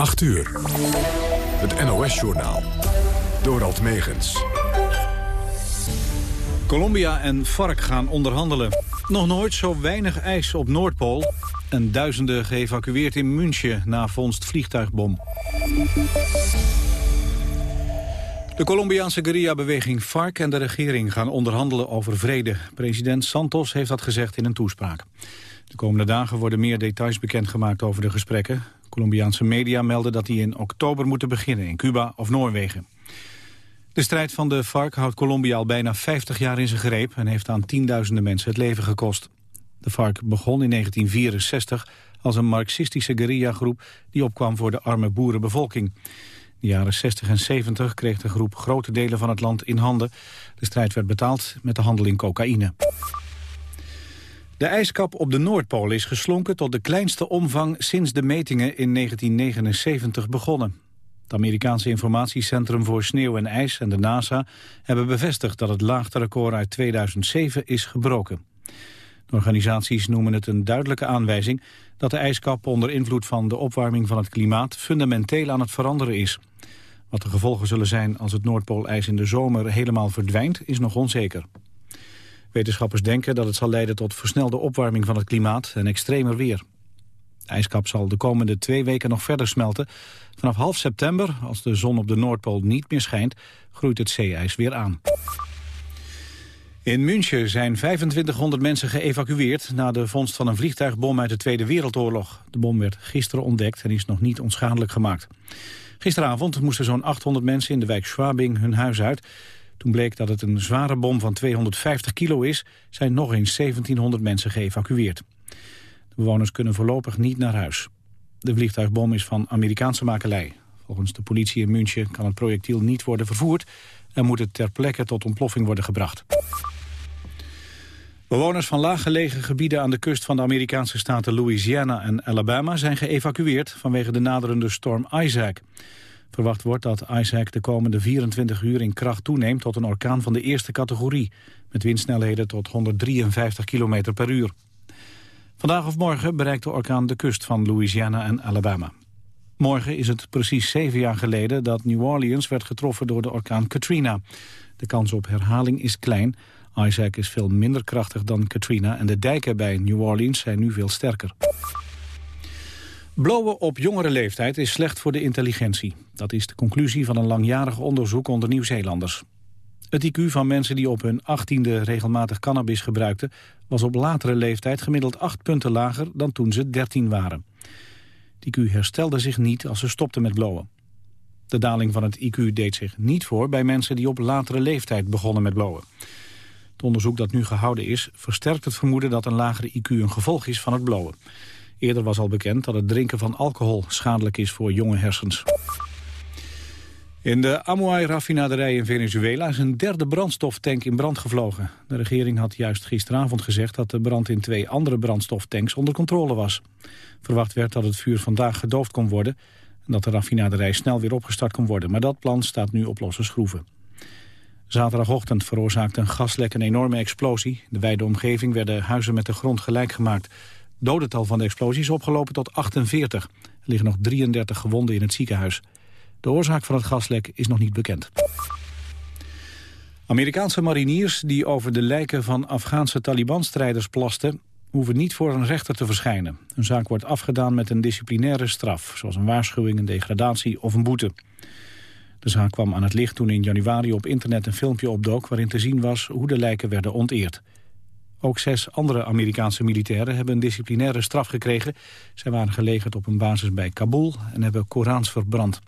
8 uur. Het NOS-journaal. Dorald Megens. Colombia en FARC gaan onderhandelen. Nog nooit zo weinig ijs op Noordpool. En duizenden geëvacueerd in München na vondst vliegtuigbom. De Colombiaanse guerrilla-beweging FARC en de regering gaan onderhandelen over vrede. President Santos heeft dat gezegd in een toespraak. De komende dagen worden meer details bekendgemaakt over de gesprekken. Colombiaanse media melden dat die in oktober moeten beginnen in Cuba of Noorwegen. De strijd van de FARC houdt Colombia al bijna 50 jaar in zijn greep... en heeft aan tienduizenden mensen het leven gekost. De FARC begon in 1964 als een marxistische guerrillagroep... die opkwam voor de arme boerenbevolking. In de jaren 60 en 70 kreeg de groep grote delen van het land in handen. De strijd werd betaald met de handel in cocaïne. De ijskap op de Noordpool is geslonken tot de kleinste omvang sinds de metingen in 1979 begonnen. Het Amerikaanse informatiecentrum voor sneeuw en ijs en de NASA hebben bevestigd dat het laagste record uit 2007 is gebroken. De organisaties noemen het een duidelijke aanwijzing dat de ijskap onder invloed van de opwarming van het klimaat fundamenteel aan het veranderen is. Wat de gevolgen zullen zijn als het Noordpoolijs in de zomer helemaal verdwijnt is nog onzeker. Wetenschappers denken dat het zal leiden tot versnelde opwarming van het klimaat en extremer weer. De ijskap zal de komende twee weken nog verder smelten. Vanaf half september, als de zon op de Noordpool niet meer schijnt, groeit het zeeijs weer aan. In München zijn 2500 mensen geëvacueerd na de vondst van een vliegtuigbom uit de Tweede Wereldoorlog. De bom werd gisteren ontdekt en is nog niet onschadelijk gemaakt. Gisteravond moesten zo'n 800 mensen in de wijk Schwabing hun huis uit. Toen bleek dat het een zware bom van 250 kilo is, zijn nog eens 1700 mensen geëvacueerd. De bewoners kunnen voorlopig niet naar huis. De vliegtuigbom is van Amerikaanse makelij. Volgens de politie in München kan het projectiel niet worden vervoerd... en moet het ter plekke tot ontploffing worden gebracht. Bewoners van laaggelegen gebieden aan de kust van de Amerikaanse staten Louisiana en Alabama zijn geëvacueerd vanwege de naderende storm Isaac. Verwacht wordt dat Isaac de komende 24 uur in kracht toeneemt tot een orkaan van de eerste categorie, met windsnelheden tot 153 km per uur. Vandaag of morgen bereikt de orkaan de kust van Louisiana en Alabama. Morgen is het precies zeven jaar geleden dat New Orleans werd getroffen door de orkaan Katrina. De kans op herhaling is klein. Isaac is veel minder krachtig dan Katrina en de dijken bij New Orleans zijn nu veel sterker. Blowen op jongere leeftijd is slecht voor de intelligentie. Dat is de conclusie van een langjarig onderzoek onder Nieuw-Zeelanders. Het IQ van mensen die op hun achttiende regelmatig cannabis gebruikten... was op latere leeftijd gemiddeld acht punten lager dan toen ze 13 waren. Het IQ herstelde zich niet als ze stopten met blowen. De daling van het IQ deed zich niet voor bij mensen die op latere leeftijd begonnen met blowen. Het onderzoek dat nu gehouden is versterkt het vermoeden dat een lagere IQ een gevolg is van het blowen. Eerder was al bekend dat het drinken van alcohol schadelijk is voor jonge hersens. In de Amoai-raffinaderij in Venezuela is een derde brandstoftank in brand gevlogen. De regering had juist gisteravond gezegd dat de brand in twee andere brandstoftanks onder controle was. Verwacht werd dat het vuur vandaag gedoofd kon worden en dat de raffinaderij snel weer opgestart kon worden. Maar dat plan staat nu op losse schroeven. Zaterdagochtend veroorzaakte een gaslek een enorme explosie. De wijde omgeving werden huizen met de grond gelijk gemaakt. Dodental van de explosie is opgelopen tot 48. Er liggen nog 33 gewonden in het ziekenhuis. De oorzaak van het gaslek is nog niet bekend. Amerikaanse mariniers die over de lijken van Afghaanse Taliban-strijders plasten... hoeven niet voor een rechter te verschijnen. Een zaak wordt afgedaan met een disciplinaire straf... zoals een waarschuwing, een degradatie of een boete. De zaak kwam aan het licht toen in januari op internet een filmpje opdook... waarin te zien was hoe de lijken werden onteerd. Ook zes andere Amerikaanse militairen hebben een disciplinaire straf gekregen. Zij waren gelegerd op een basis bij Kabul en hebben Korans verbrand.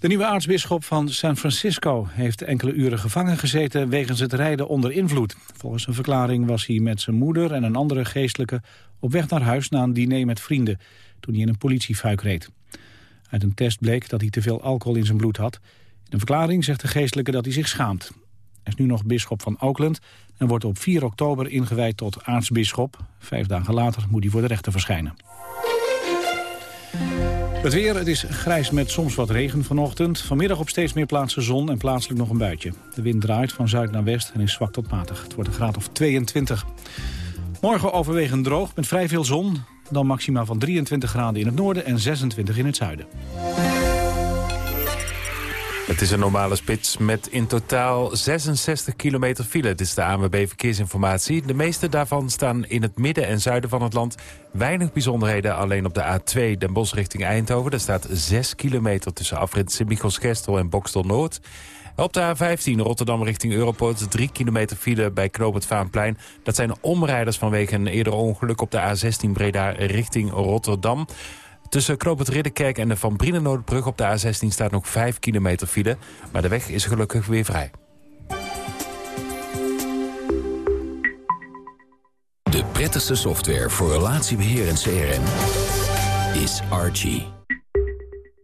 De nieuwe aartsbisschop van San Francisco heeft enkele uren gevangen gezeten wegens het rijden onder invloed. Volgens een verklaring was hij met zijn moeder en een andere geestelijke op weg naar huis na een diner met vrienden toen hij in een politiefuik reed. Uit een test bleek dat hij te veel alcohol in zijn bloed had. In een verklaring zegt de geestelijke dat hij zich schaamt. Hij is nu nog bisschop van Oakland en wordt op 4 oktober ingewijd tot aartsbisschop. Vijf dagen later moet hij voor de rechter verschijnen. Het weer, het is grijs met soms wat regen vanochtend. Vanmiddag op steeds meer plaatsen zon en plaatselijk nog een buitje. De wind draait van zuid naar west en is zwak tot matig. Het wordt een graad of 22. Morgen overwegend droog met vrij veel zon. Dan maxima van 23 graden in het noorden en 26 in het zuiden. Het is een normale spits met in totaal 66 kilometer file. Dit is de ANWB Verkeersinformatie. De meeste daarvan staan in het midden en zuiden van het land. Weinig bijzonderheden alleen op de A2 Den Bosch richting Eindhoven. Daar staat 6 kilometer tussen afrit Sint-Michels-Gestel en Bokstel-Noord. Op de A15 Rotterdam richting Europoort 3 kilometer file bij Knoop. Dat zijn omrijders vanwege een eerder ongeluk op de A16 Breda richting Rotterdam. Tussen Knoop het Ridderkerk en de Van Brienenoordbrug op de A16 staat nog 5 kilometer file. Maar de weg is gelukkig weer vrij. De prettigste software voor relatiebeheer en CRM is Archie.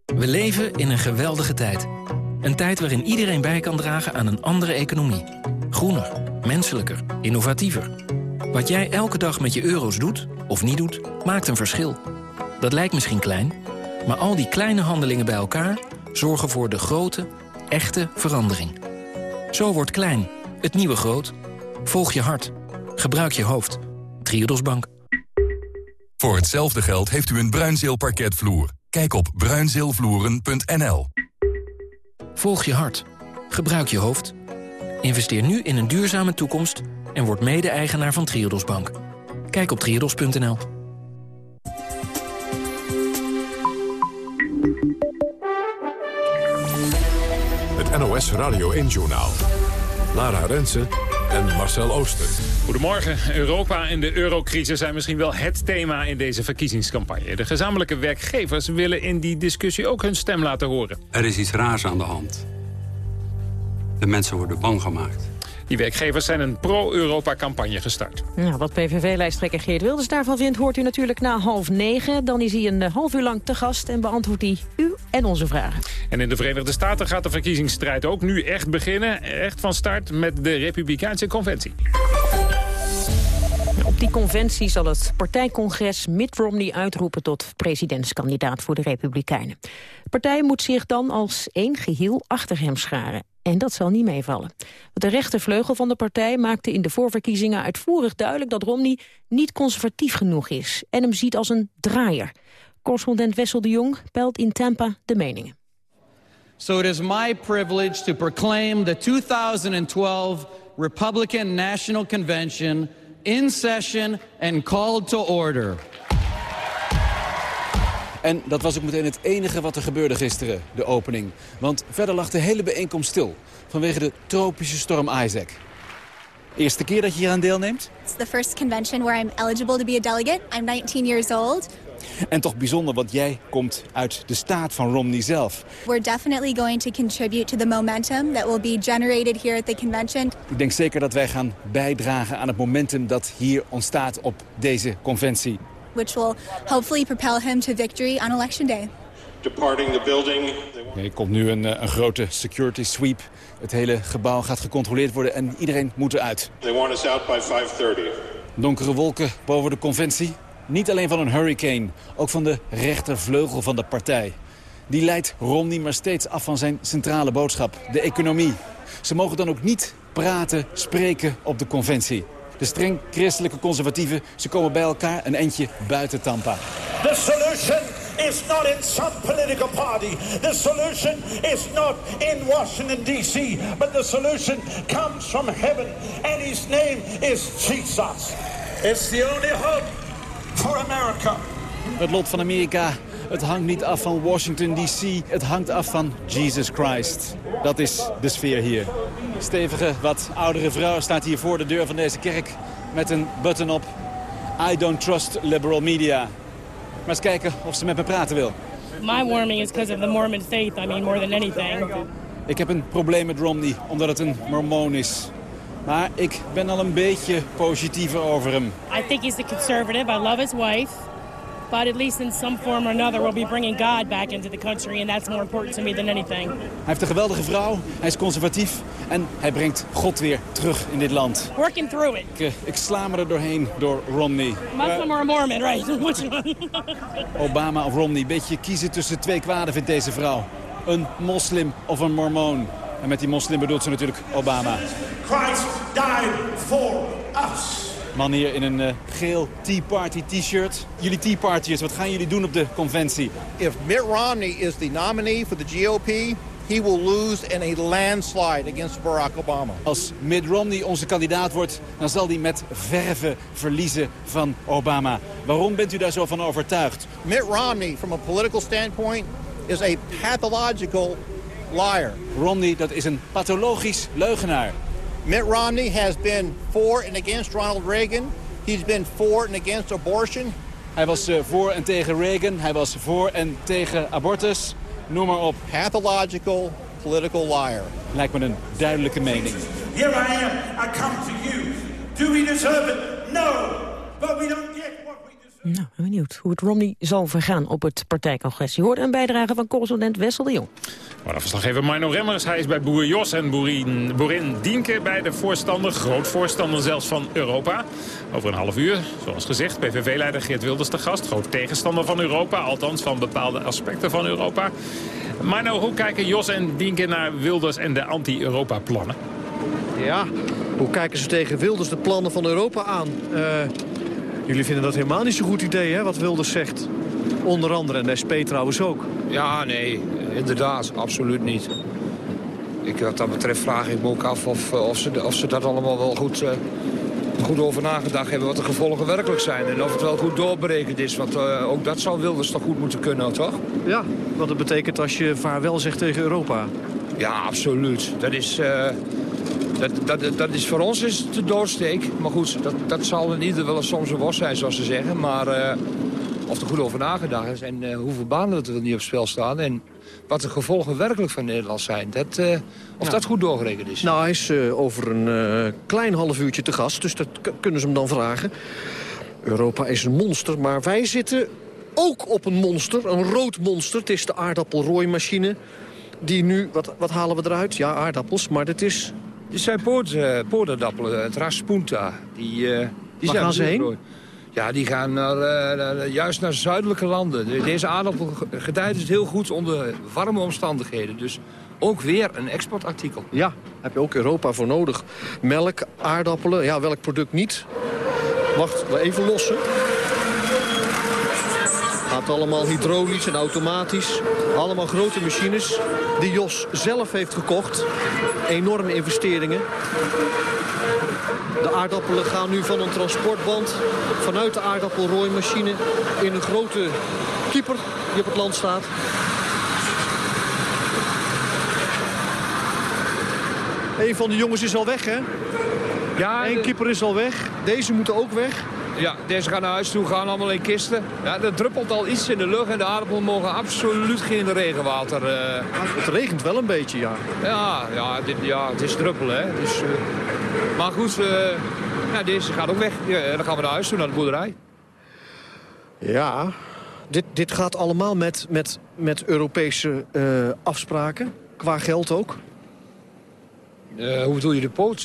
We leven in een geweldige tijd. Een tijd waarin iedereen bij kan dragen aan een andere economie. Groener, menselijker, innovatiever. Wat jij elke dag met je euro's doet, of niet doet, maakt een verschil. Dat lijkt misschien klein, maar al die kleine handelingen bij elkaar... zorgen voor de grote, echte verandering. Zo wordt klein, het nieuwe groot. Volg je hart. Gebruik je hoofd. Triodos Bank. Voor hetzelfde geld heeft u een Bruinzeel parketvloer. Kijk op bruinzeelvloeren.nl Volg je hart. Gebruik je hoofd. Investeer nu in een duurzame toekomst... en word mede-eigenaar van Triodos Bank. Kijk op triodos.nl. NOS Radio 1-journaal. Lara Rensen en Marcel Ooster. Goedemorgen. Europa en de eurocrisis zijn misschien wel het thema in deze verkiezingscampagne. De gezamenlijke werkgevers willen in die discussie ook hun stem laten horen. Er is iets raars aan de hand. De mensen worden bang gemaakt. Die werkgevers zijn een pro-Europa-campagne gestart. Nou, wat PVV-lijsttrekker Geert Wilders daarvan vindt... hoort u natuurlijk na half negen. Dan is hij een eh, half uur lang te gast en beantwoordt hij u en onze vragen. En in de Verenigde Staten gaat de verkiezingsstrijd ook nu echt beginnen. Echt van start met de Republikeinse Conventie. Op die conventie zal het partijcongres Mitt Romney uitroepen tot presidentskandidaat voor de Republikeinen. De partij moet zich dan als één geheel achter hem scharen. En dat zal niet meevallen. De rechtervleugel van de partij maakte in de voorverkiezingen uitvoerig duidelijk dat Romney niet conservatief genoeg is en hem ziet als een draaier. Correspondent Wessel de Jong peilt in Tampa de meningen. So it is my privilege to proclaim the 2012 Republican National Convention in session and called to order. En dat was ook meteen het enige wat er gebeurde gisteren, de opening. Want verder lag de hele bijeenkomst stil vanwege de tropische storm Isaac. Eerste keer dat je hier aan deelneemt? It's the first convention where I'm eligible to be a delegate. I'm 19 years old. En toch bijzonder, want jij komt uit de staat van Romney zelf. We're definitely going to contribute to the momentum that will be generated here at the convention. Ik denk zeker dat wij gaan bijdragen aan het momentum dat hier ontstaat op deze conventie. Which will hopefully propel him to victory on election day. Departing the building. Er komt nu een, eh, een grote security sweep. Het hele gebouw gaat gecontroleerd worden en iedereen moet eruit. They want us out by 5:30. Donkere wolken boven de conventie. Niet alleen van een hurricane, ook van de rechtervleugel van de partij. Die leidt Romney maar steeds af van zijn centrale boodschap, de economie. Ze mogen dan ook niet praten, spreken op de conventie. De streng christelijke conservatieven, ze komen bij elkaar een eindje buiten Tampa. The solution is not in some political party. The solution is not in Washington, D.C. But the solution comes from heaven. And his name is Jesus. It's the only hope for America. Het lot van Amerika, het hangt niet af van Washington D.C. Het hangt af van Jesus Christ. Dat is de sfeer hier. Stevige, wat oudere vrouw staat hier voor de deur van deze kerk... met een button op I don't trust liberal media. Maar eens kijken of ze met me praten wil. My warming is because of the Mormon faith, I mean, more than anything. Ik heb een probleem met Romney, omdat het een mormoon is. Maar ik ben al een beetje positiever over hem. I think he's a conservative. I love his wife. But at least in some form or another we'll be bringing God back into the country and that's more important to me than anything. Hij heeft een geweldige vrouw, hij is conservatief en hij brengt God weer terug in dit land. Working through it. Ik, eh, ik sla me er doorheen door Romney. Muslim or a Mormon, right? Which one? Obama of Romney, beetje kiezen tussen twee kwaden vindt deze vrouw. Een moslim of een mormoon. En met die moslim bedoelt ze natuurlijk Obama. Christ died for us. Man hier in een uh, geel Tea Party t-shirt. Jullie Tea Partyers, wat gaan jullie doen op de conventie? If Mitt Romney is the nominee for the GOP, he will lose in a landslide against Barack Obama. Als Mitt Romney onze kandidaat wordt, dan zal hij met verve verliezen van Obama. Waarom bent u daar zo van overtuigd? Mitt Romney, from a political standpoint, is a pathological liar. Romney, dat is een pathologisch leugenaar. Mitt Romney has been for and against Ronald Reagan. He's been for and against abortion. Hij was uh, voor en tegen Reagan. Hij was voor en tegen abortus. Noem maar op. Pathological political liar. Lijkt me een duidelijke mening. Here I am. I come to you. Do we deserve it? No. But we don't get. Nou, benieuwd hoe het Romney zal vergaan op het partijcongres. Je hoort een bijdrage van correspondent Wessel de Jong. Maar verslaggever Mino Remmers, hij is bij boer Jos en boerin, boerin Dienke bij de voorstander, groot voorstander zelfs van Europa. Over een half uur, zoals gezegd, PVV-leider Geert Wilders te gast. Groot tegenstander van Europa, althans van bepaalde aspecten van Europa. Maar nou, hoe kijken Jos en Dienke naar Wilders en de anti-Europa-plannen? Ja, hoe kijken ze tegen Wilders de plannen van Europa aan? Uh, jullie vinden dat helemaal niet zo'n goed idee, hè, wat Wilders zegt. Onder andere, en de SP trouwens ook. Ja, nee, inderdaad, absoluut niet. Ik, wat dat betreft vraag ik me ook af of, eh, of, ze, of ze dat allemaal wel goed, uh, goed over nagedacht hebben... wat de gevolgen werkelijk zijn en of het wel goed doorberekend is. Want uh, ook dat zou Wilders toch goed moeten kunnen, toch? Ja, wat het betekent als je vaarwel zegt tegen Europa. Ja, absoluut. Dat is... Dat, dat, dat is voor ons is het de doodsteek. Maar goed, dat, dat zal in ieder wel soms een was zijn, zoals ze zeggen. Maar uh, of er goed over nagedacht is en uh, hoeveel banen er niet op spel staan... en wat de gevolgen werkelijk van Nederland zijn. Dat, uh, of dat goed doorgerekend is. Nou, hij is over een klein half uurtje te gast, dus dat kunnen ze hem dan vragen. Europa is een monster, maar wij zitten ook op een monster, een rood monster. Het is de aardappelrooimachine. Die nu, wat, wat halen we eruit? Ja, aardappels, maar dit is dit zijn poort, uh, het Raspunta. Die, uh, die Waar gaan ze heen? Ja, die gaan naar, uh, juist naar zuidelijke landen. Deze aardappel gedijt het heel goed onder warme omstandigheden. Dus ook weer een exportartikel. Ja, heb je ook Europa voor nodig. Melk, aardappelen, ja, welk product niet? Wacht, we even lossen. Gaat allemaal hydraulisch en automatisch. Allemaal grote machines die Jos zelf heeft gekocht. Enorme investeringen. De aardappelen gaan nu van een transportband vanuit de aardappelrooimachine in een grote keeper die op het land staat. Een van de jongens is al weg, hè? Ja, Eén keeper is al weg. Deze moeten ook weg. Ja, deze gaan naar huis toe, gaan allemaal in kisten. Ja, er druppelt al iets in de lucht en de aardappelen mogen absoluut geen regenwater. Uh... Het regent wel een beetje, ja. Ja, ja, dit, ja het is druppelen, hè. Dus, uh... Maar goed, uh... ja, deze gaat ook weg. Ja, dan gaan we naar huis toe, naar de boerderij. Ja, dit, dit gaat allemaal met, met, met Europese afspraken, qua geld ook. hoe bedoel je de poot?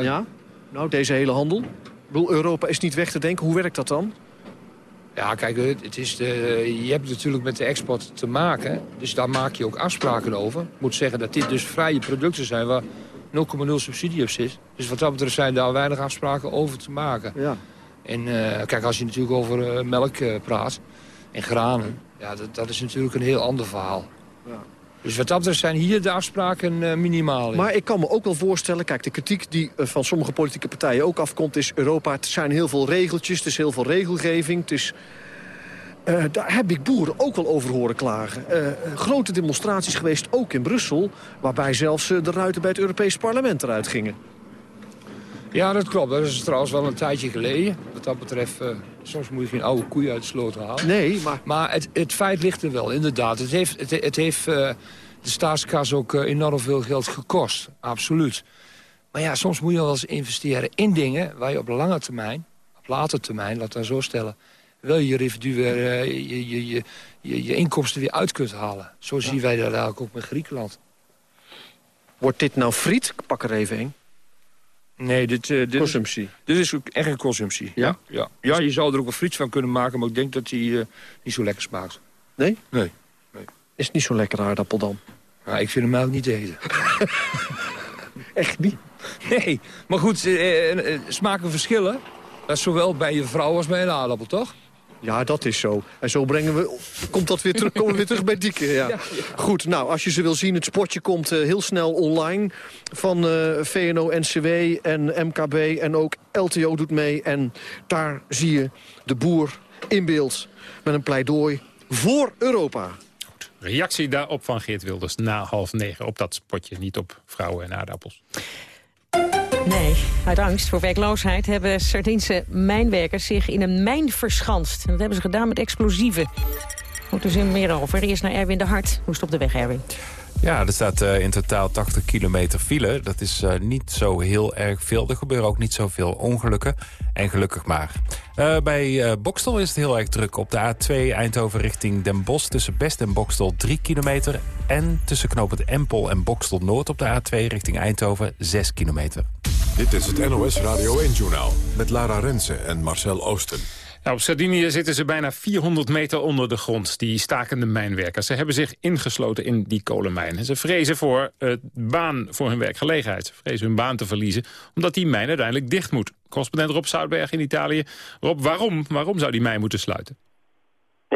Ja, nou, deze hele handel. Bedoel, Europa is niet weg te denken. Hoe werkt dat dan? Ja, kijk, het is de, je hebt natuurlijk met de export te maken. Dus daar maak je ook afspraken over. Ik moet zeggen dat dit dus vrije producten zijn waar 0,0 subsidie op zit. Dus wat dat betreft zijn daar weinig afspraken over te maken. Ja. En uh, kijk, als je natuurlijk over uh, melk uh, praat en granen... Ja, dat, dat is natuurlijk een heel ander verhaal. Ja. Dus wat dat betreft zijn hier de afspraken uh, minimaal. Maar ik kan me ook wel voorstellen... kijk, de kritiek die uh, van sommige politieke partijen ook afkomt... is Europa, het zijn heel veel regeltjes, het is heel veel regelgeving... Het is, uh, daar heb ik boeren ook wel over horen klagen. grote demonstraties geweest, ook in Brussel... waarbij zelfs de ruiten bij het Europees Parlement eruit gingen. Ja, dat klopt. Dat is trouwens wel een tijdje geleden. Wat dat betreft, uh, soms moet je geen oude koeien uit de sloot halen. Nee, maar... Maar het, het feit ligt er wel, inderdaad. Het heeft, het, het heeft uh, de staatskas ook uh, enorm veel geld gekost. Absoluut. Maar ja, soms moet je wel eens investeren in dingen... waar je op lange termijn, op later termijn, laat dat zo stellen... wel je revenue weer, je, je, je, je, je inkomsten weer uit kunt halen. Zo ja. zien wij dat eigenlijk ook met Griekenland. Wordt dit nou friet? Ik pak er even een. Nee, dit, uh, dit consumptie. Is, dit is ook echt een consumptie. Ja? Ja, ja je zou er ook wel friet van kunnen maken, maar ik denk dat die uh, niet zo lekker smaakt. Nee? Nee. nee. Is het niet zo lekker aardappel dan? Ja, ik vind hem eigenlijk niet te eten. echt niet? Nee, maar goed, uh, smaken verschillen. Dat is zowel bij je vrouw als bij een aardappel, toch? Ja, dat is zo. En zo brengen we, komt dat weer terug, komen we weer terug bij Dieke. Ja. Goed, nou, als je ze wil zien, het spotje komt uh, heel snel online... van uh, VNO-NCW en MKB en ook LTO doet mee. En daar zie je de boer in beeld met een pleidooi voor Europa. Reactie daarop van Geert Wilders na half negen op dat spotje. Niet op vrouwen en aardappels. Nee, uit angst voor werkloosheid hebben Sardinse mijnwerkers zich in een mijn verschanst. En dat hebben ze gedaan met explosieven. Moet er zin meer over. Eerst naar Erwin de Hart. Hoe is het op de weg, Erwin? Ja, er staat uh, in totaal 80 kilometer file. Dat is uh, niet zo heel erg veel. Er gebeuren ook niet zoveel ongelukken. En gelukkig maar. Uh, bij Bokstel is het heel erg druk. Op de A2 Eindhoven richting Den Bosch... tussen Best en Bokstel 3 kilometer. En tussen knooppunt Empel en Bokstel Noord op de A2 richting Eindhoven 6 kilometer. Dit is het NOS Radio 1-journaal met Lara Rensen en Marcel Oosten. Nou, op Sardinië zitten ze bijna 400 meter onder de grond, die stakende mijnwerkers. Ze hebben zich ingesloten in die kolenmijn. Ze vrezen voor uh, baan voor hun werkgelegenheid. Ze vrezen hun baan te verliezen, omdat die mijn uiteindelijk dicht moet. Correspondent Rob Zoutberg in Italië. Rob, waarom, waarom zou die mijn moeten sluiten?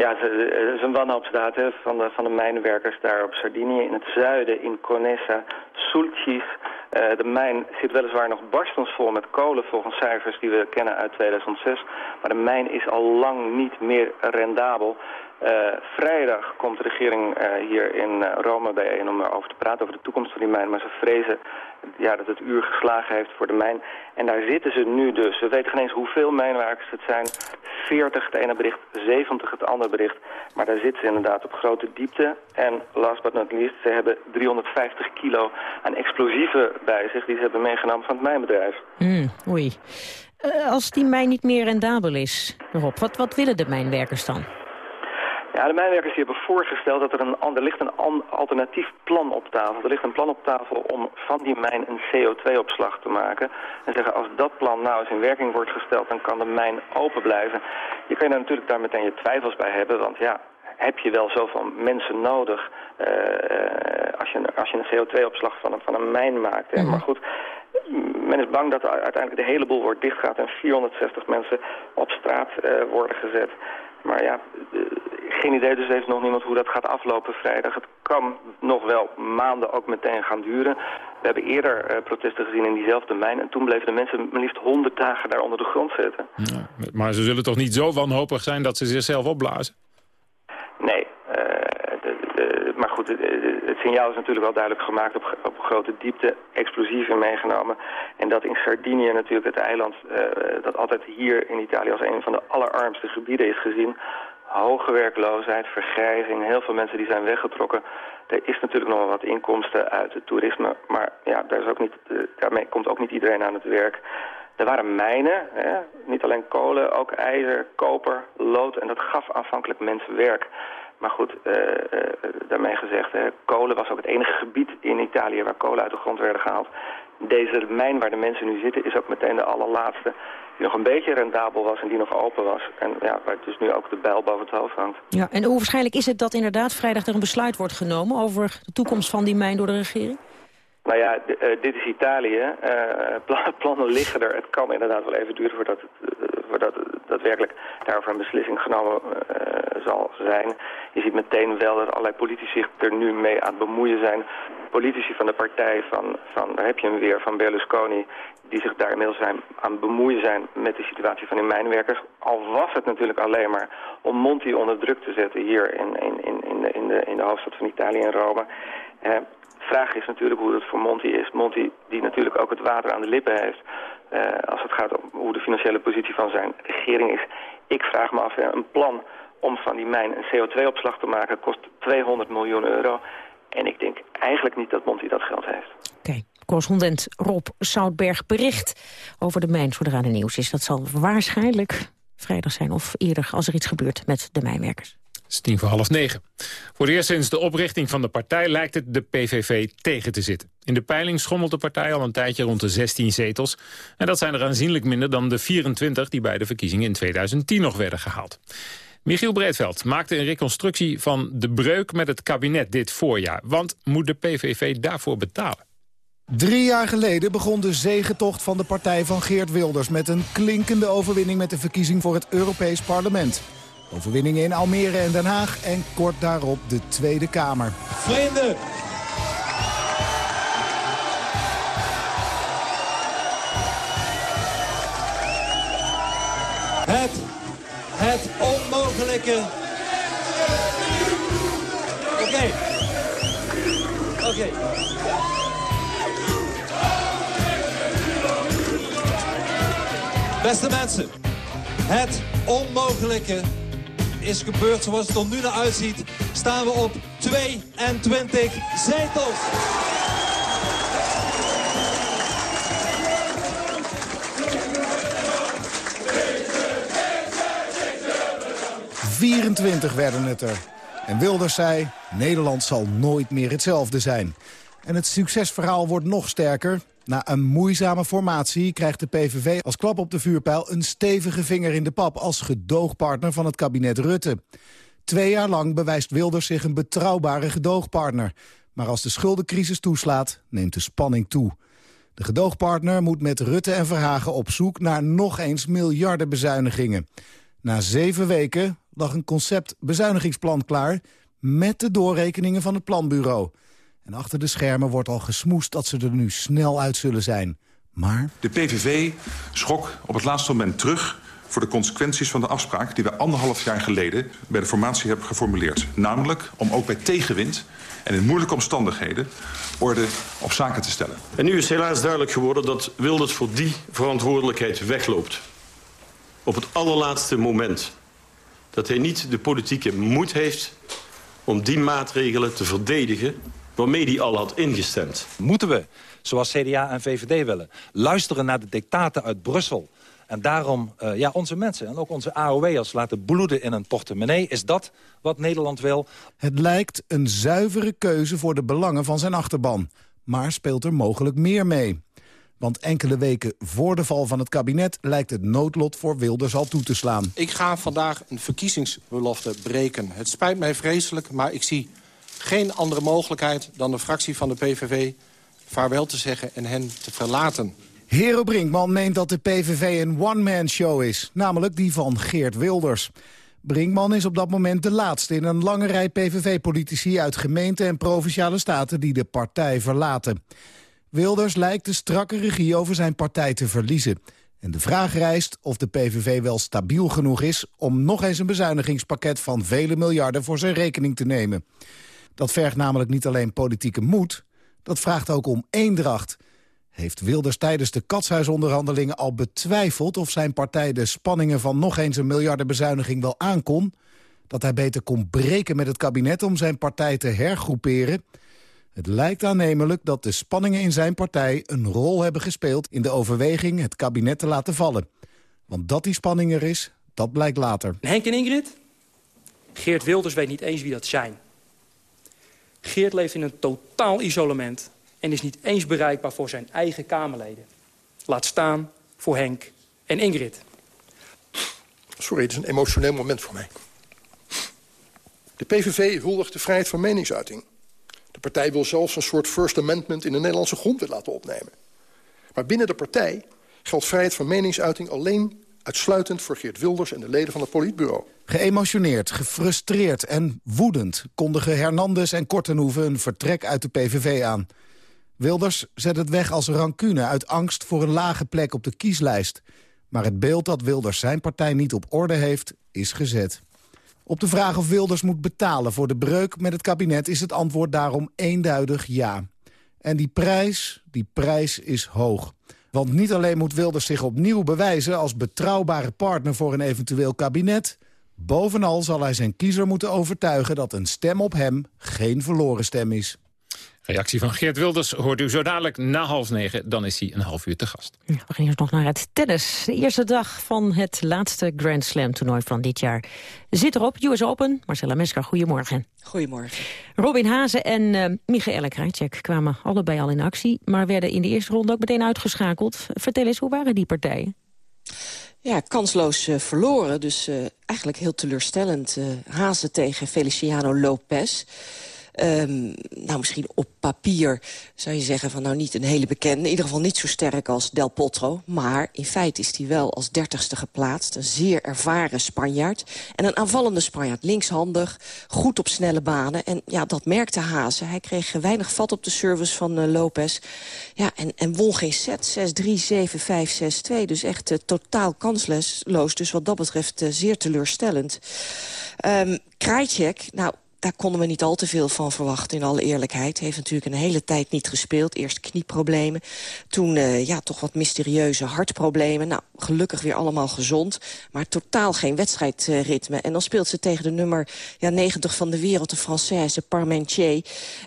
Ja, het is een wanhoopsdaad van de, van de mijnwerkers daar op Sardinië. In het zuiden, in Conessa, Sulcis. Uh, de mijn zit weliswaar nog barstensvol met kolen volgens cijfers die we kennen uit 2006. Maar de mijn is al lang niet meer rendabel. Uh, vrijdag komt de regering uh, hier in Rome bijeen om erover te praten over de toekomst van die mijn. Maar ze vrezen ja, dat het uur geslagen heeft voor de mijn. En daar zitten ze nu dus. We weten geen eens hoeveel mijnwerkers het zijn. 40 het ene bericht, 70 het andere bericht. Maar daar zitten ze inderdaad op grote diepte. En last but not least, ze hebben 350 kilo aan explosieven bij zich... die ze hebben meegenomen van het mijnbedrijf. Mm, oei. Als die mijn niet meer rendabel is, Rob, wat, wat willen de mijnwerkers dan? Ja, de mijnwerkers die hebben voorgesteld dat er een, er ligt een alternatief plan op tafel. Er ligt een plan op tafel om van die mijn een CO2-opslag te maken. En zeggen, als dat plan nou eens in werking wordt gesteld, dan kan de mijn open blijven. Je kan je natuurlijk daar meteen je twijfels bij hebben, want ja, heb je wel zoveel mensen nodig uh, als, je, als je een CO2-opslag van een, van een mijn maakt. Hè? Maar goed, men is bang dat uiteindelijk de hele boel wordt dichtgaat en 460 mensen op straat uh, worden gezet. Maar ja, geen idee, dus heeft nog niemand hoe dat gaat aflopen vrijdag. Het kan nog wel maanden ook meteen gaan duren. We hebben eerder uh, protesten gezien in diezelfde mijn... en toen bleven de mensen maar liefst honderd dagen daar onder de grond zitten. Ja, maar ze zullen toch niet zo wanhopig zijn dat ze zichzelf opblazen? Nee, uh, de, de, maar goed, het signaal is natuurlijk wel duidelijk gemaakt op, op grote diepte, explosieven meegenomen. En dat in Sardinië natuurlijk het eiland, uh, dat altijd hier in Italië als een van de allerarmste gebieden is gezien, hoge werkloosheid, vergrijzing, heel veel mensen die zijn weggetrokken. Er is natuurlijk nog wel wat inkomsten uit het toerisme, maar ja, daar is ook niet, eh, daarmee komt ook niet iedereen aan het werk. Er waren mijnen, hè? niet alleen kolen, ook ijzer, koper, lood en dat gaf aanvankelijk mensen werk. Maar goed, uh, uh, daarmee gezegd, hè, kolen was ook het enige gebied in Italië waar kolen uit de grond werden gehaald. Deze mijn waar de mensen nu zitten is ook meteen de allerlaatste die nog een beetje rendabel was en die nog open was. En ja, waar dus nu ook de bijl boven het hoofd hangt. Ja, en hoe waarschijnlijk is het dat inderdaad vrijdag er een besluit wordt genomen... over de toekomst van die mijn door de regering? Nou ja, uh, dit is Italië. Uh, plannen liggen er. Het kan inderdaad wel even duren voordat, het, uh, voordat daadwerkelijk daarover een beslissing genomen zal zijn. Je ziet meteen wel dat allerlei politici zich er nu mee aan het bemoeien zijn. Politici van de partij van, van daar heb je hem weer, van Berlusconi... die zich daar inmiddels zijn, aan het bemoeien zijn met de situatie van die mijnwerkers. Al was het natuurlijk alleen maar om Monti onder druk te zetten hier in, in, in, in, de, in, de, in de hoofdstad van Italië, in Rome vraag is natuurlijk hoe het voor Monti is. Monti die natuurlijk ook het water aan de lippen heeft... Uh, als het gaat om hoe de financiële positie van zijn regering is. Ik vraag me af, een plan om van die mijn een CO2-opslag te maken... kost 200 miljoen euro. En ik denk eigenlijk niet dat Monti dat geld heeft. Oké, correspondent Rob Soutberg bericht over de mijn zodra de nieuws is. Dat zal waarschijnlijk vrijdag zijn of eerder als er iets gebeurt met de mijnwerkers is tien voor half negen. Voor het eerst sinds de oprichting van de partij lijkt het de PVV tegen te zitten. In de peiling schommelt de partij al een tijdje rond de 16 zetels. En dat zijn er aanzienlijk minder dan de 24 die bij de verkiezingen in 2010 nog werden gehaald. Michiel Breedveld maakte een reconstructie van de breuk met het kabinet dit voorjaar. Want moet de PVV daarvoor betalen? Drie jaar geleden begon de zegentocht van de partij van Geert Wilders... met een klinkende overwinning met de verkiezing voor het Europees Parlement. Overwinningen in Almere en Den Haag en kort daarop de Tweede Kamer. Vrienden, Het, het onmogelijke. Oké. Oké. Beste mensen, het onmogelijke is gebeurd zoals het er nu naar uitziet. Staan we op 22 zetels. 24 werden het er. En Wilders zei, Nederland zal nooit meer hetzelfde zijn. En het succesverhaal wordt nog sterker. Na een moeizame formatie krijgt de PVV als klap op de vuurpijl... een stevige vinger in de pap als gedoogpartner van het kabinet Rutte. Twee jaar lang bewijst Wilders zich een betrouwbare gedoogpartner. Maar als de schuldencrisis toeslaat, neemt de spanning toe. De gedoogpartner moet met Rutte en Verhagen op zoek naar nog eens miljarden bezuinigingen. Na zeven weken lag een concept bezuinigingsplan klaar... met de doorrekeningen van het planbureau. En achter de schermen wordt al gesmoest dat ze er nu snel uit zullen zijn. Maar... De PVV schrok op het laatste moment terug voor de consequenties van de afspraak... die we anderhalf jaar geleden bij de formatie hebben geformuleerd. Namelijk om ook bij tegenwind en in moeilijke omstandigheden orde op zaken te stellen. En nu is helaas duidelijk geworden dat Wilders voor die verantwoordelijkheid wegloopt. Op het allerlaatste moment dat hij niet de politieke moed heeft om die maatregelen te verdedigen waarmee hij al had ingestemd. Moeten we, zoals CDA en VVD willen, luisteren naar de dictaten uit Brussel... en daarom uh, ja, onze mensen en ook onze AOW'ers laten bloeden in een portemonnee? Is dat wat Nederland wil? Het lijkt een zuivere keuze voor de belangen van zijn achterban. Maar speelt er mogelijk meer mee? Want enkele weken voor de val van het kabinet lijkt het noodlot voor Wilders al toe te slaan. Ik ga vandaag een verkiezingsbelofte breken. Het spijt mij vreselijk, maar ik zie geen andere mogelijkheid dan de fractie van de PVV vaarwel te zeggen en hen te verlaten. Hero Brinkman meent dat de PVV een one-man-show is, namelijk die van Geert Wilders. Brinkman is op dat moment de laatste in een lange rij PVV-politici uit gemeenten en provinciale staten die de partij verlaten. Wilders lijkt de strakke regie over zijn partij te verliezen. En de vraag rijst of de PVV wel stabiel genoeg is... om nog eens een bezuinigingspakket van vele miljarden voor zijn rekening te nemen. Dat vergt namelijk niet alleen politieke moed, dat vraagt ook om eendracht. Heeft Wilders tijdens de katshuisonderhandelingen al betwijfeld... of zijn partij de spanningen van nog eens een miljardenbezuiniging wel aankon? Dat hij beter kon breken met het kabinet om zijn partij te hergroeperen... Het lijkt aannemelijk dat de spanningen in zijn partij een rol hebben gespeeld... in de overweging het kabinet te laten vallen. Want dat die spanning er is, dat blijkt later. Henk en Ingrid? Geert Wilders weet niet eens wie dat zijn. Geert leeft in een totaal isolement... en is niet eens bereikbaar voor zijn eigen Kamerleden. Laat staan voor Henk en Ingrid. Sorry, het is een emotioneel moment voor mij. De PVV huldigt de vrijheid van meningsuiting. De partij wil zelfs een soort First Amendment in de Nederlandse grondwet laten opnemen. Maar binnen de partij geldt vrijheid van meningsuiting alleen uitsluitend voor Geert Wilders en de leden van het politbureau. Geëmotioneerd, gefrustreerd en woedend kondigen Hernandez en Kortenhoeven een vertrek uit de PVV aan. Wilders zet het weg als rancune uit angst voor een lage plek op de kieslijst. Maar het beeld dat Wilders zijn partij niet op orde heeft, is gezet. Op de vraag of Wilders moet betalen voor de breuk met het kabinet... is het antwoord daarom eenduidig ja. En die prijs, die prijs is hoog. Want niet alleen moet Wilders zich opnieuw bewijzen... als betrouwbare partner voor een eventueel kabinet... bovenal zal hij zijn kiezer moeten overtuigen... dat een stem op hem geen verloren stem is. Reactie van Geert Wilders hoort u zo dadelijk na half negen. Dan is hij een half uur te gast. we gaan eerst nog naar het tennis. De eerste dag van het laatste Grand Slam toernooi van dit jaar. Zit erop, US Open. Marcella Mesker, goedemorgen. Goedemorgen. Robin Hazen en uh, Michaela Krajcek kwamen allebei al in actie... maar werden in de eerste ronde ook meteen uitgeschakeld. Vertel eens, hoe waren die partijen? Ja, kansloos uh, verloren. Dus uh, eigenlijk heel teleurstellend. Uh, Hazen tegen Feliciano Lopez. Ehm, nou, misschien op papier zou je zeggen van nou niet een hele bekende. In ieder geval niet zo sterk als Del Potro. Maar in feite is hij wel als dertigste geplaatst. Een zeer ervaren Spanjaard. En een aanvallende Spanjaard. Linkshandig, goed op snelle banen. En ja, dat merkte Hazen. Hij kreeg weinig vat op de service van uh, Lopez. Ja, en, en won geen set. 6-3, 7-5, 6-2. Dus echt uh, totaal kansloos. Dus wat dat betreft uh, zeer teleurstellend. Um, Krajcek, nou, daar konden we niet al te veel van verwachten, in alle eerlijkheid. Heeft natuurlijk een hele tijd niet gespeeld. Eerst knieproblemen, toen uh, ja, toch wat mysterieuze hartproblemen. Nou, gelukkig weer allemaal gezond, maar totaal geen wedstrijdritme. En dan speelt ze tegen de nummer ja, 90 van de wereld, de Française Parmentier.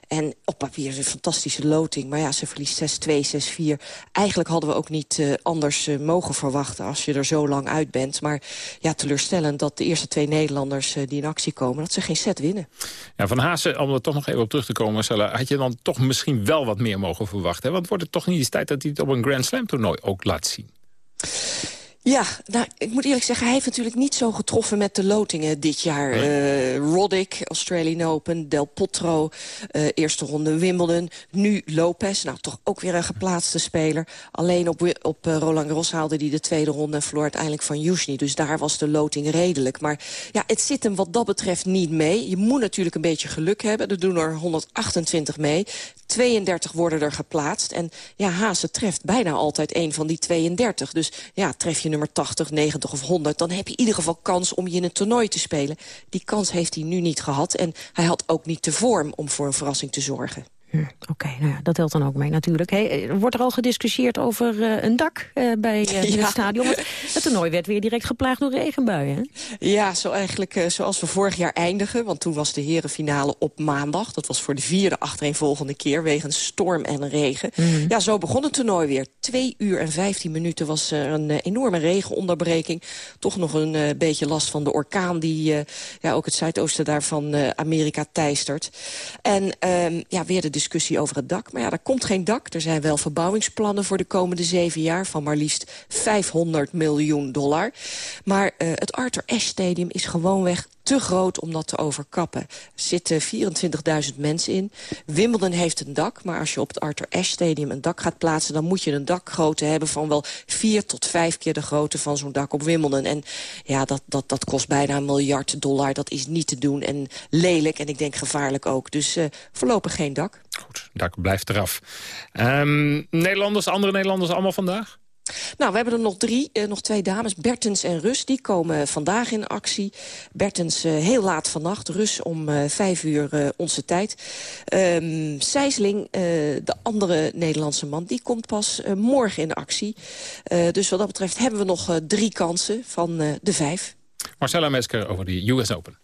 En op papier is een fantastische loting, maar ja, ze verliest 6-2, 6-4. Eigenlijk hadden we ook niet uh, anders uh, mogen verwachten als je er zo lang uit bent. Maar ja, teleurstellend dat de eerste twee Nederlanders die in actie komen, dat ze geen set winnen. Ja, van Haase, om er toch nog even op terug te komen, Marcella... had je dan toch misschien wel wat meer mogen verwachten? Want wordt het toch niet eens tijd dat hij het op een Grand Slam toernooi ook laat zien? Ja, nou, ik moet eerlijk zeggen, hij heeft natuurlijk niet zo getroffen met de lotingen dit jaar. Nee. Uh, Roddick, Australian Open, Del Potro, uh, eerste ronde Wimbledon. Nu Lopez, nou toch ook weer een geplaatste speler. Alleen op, op uh, Roland Garros haalde hij de tweede ronde en verloor uiteindelijk van Yushny. Dus daar was de loting redelijk. Maar ja, het zit hem wat dat betreft niet mee. Je moet natuurlijk een beetje geluk hebben. Er doen er 128 mee. 32 worden er geplaatst. En ja, Haase treft bijna altijd een van die 32. Dus ja, tref je nummer 80, 90 of 100... dan heb je in ieder geval kans om je in een toernooi te spelen. Die kans heeft hij nu niet gehad. En hij had ook niet de vorm om voor een verrassing te zorgen. Hm, Oké, okay, nou ja, dat telt dan ook mee natuurlijk. Hey, wordt er al gediscussieerd over uh, een dak uh, bij uh, ja. het stadion? Want het toernooi werd weer direct geplaagd door regenbuien. Hè? Ja, zo eigenlijk zoals we vorig jaar eindigen. Want toen was de herenfinale op maandag. Dat was voor de vierde achtereenvolgende keer wegens storm en regen. Mm. Ja, zo begon het toernooi weer. Twee uur en vijftien minuten was er een enorme regenonderbreking. Toch nog een beetje last van de orkaan die ja, ook het zuidoosten daarvan Amerika teistert. En ja, weer de discussie over het dak. Maar ja, er komt geen dak. Er zijn wel verbouwingsplannen voor de komende zeven jaar... van maar liefst 500 miljoen dollar. Maar uh, het Arthur Ashe Stadium is gewoonweg te groot om dat te overkappen. Er zitten 24.000 mensen in. Wimbledon heeft een dak, maar als je op het Arthur Ashe Stadium een dak gaat plaatsen... dan moet je een dakgrootte hebben van wel vier tot vijf keer de grootte van zo'n dak op Wimbledon. En ja, dat, dat, dat kost bijna een miljard dollar. Dat is niet te doen en lelijk en ik denk gevaarlijk ook. Dus uh, voorlopig geen dak. Goed, dak blijft eraf. Um, Nederlanders, andere Nederlanders allemaal vandaag? Nou, we hebben er nog drie, uh, nog twee dames. Bertens en Rus, die komen vandaag in actie. Bertens uh, heel laat vannacht, Rus om uh, vijf uur onze tijd. Um, Sijsling, de andere Nederlandse man, die komt pas morgen in actie. dus wat dat betreft hebben we nog drie kansen van de vijf. Marcella Mesker over de US Open.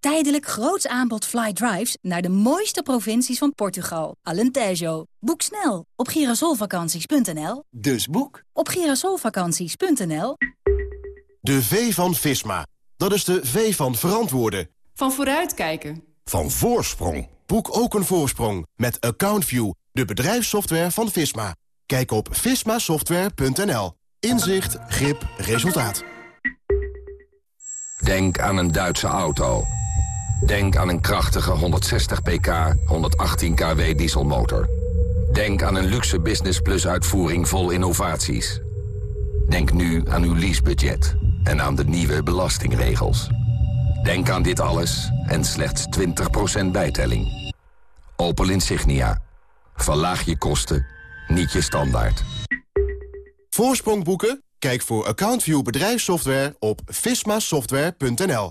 Tijdelijk groots aanbod fly drives naar de mooiste provincies van Portugal. Alentejo. Boek snel op girasolvakanties.nl. Dus boek op girasolvakanties.nl. De V van Visma. Dat is de V van verantwoorden. Van vooruitkijken. Van voorsprong. Boek ook een voorsprong met AccountView, de bedrijfssoftware van Visma. Kijk op vismasoftware.nl. Inzicht, grip, resultaat. Denk aan een Duitse auto. Denk aan een krachtige 160 pk, 118 kW dieselmotor. Denk aan een luxe Business Plus uitvoering vol innovaties. Denk nu aan uw leasebudget en aan de nieuwe belastingregels. Denk aan dit alles en slechts 20% bijtelling. Opel Insignia. Verlaag je kosten, niet je standaard. Voorsprong boeken? Kijk voor AccountView bedrijfssoftware op vismasoftware.nl.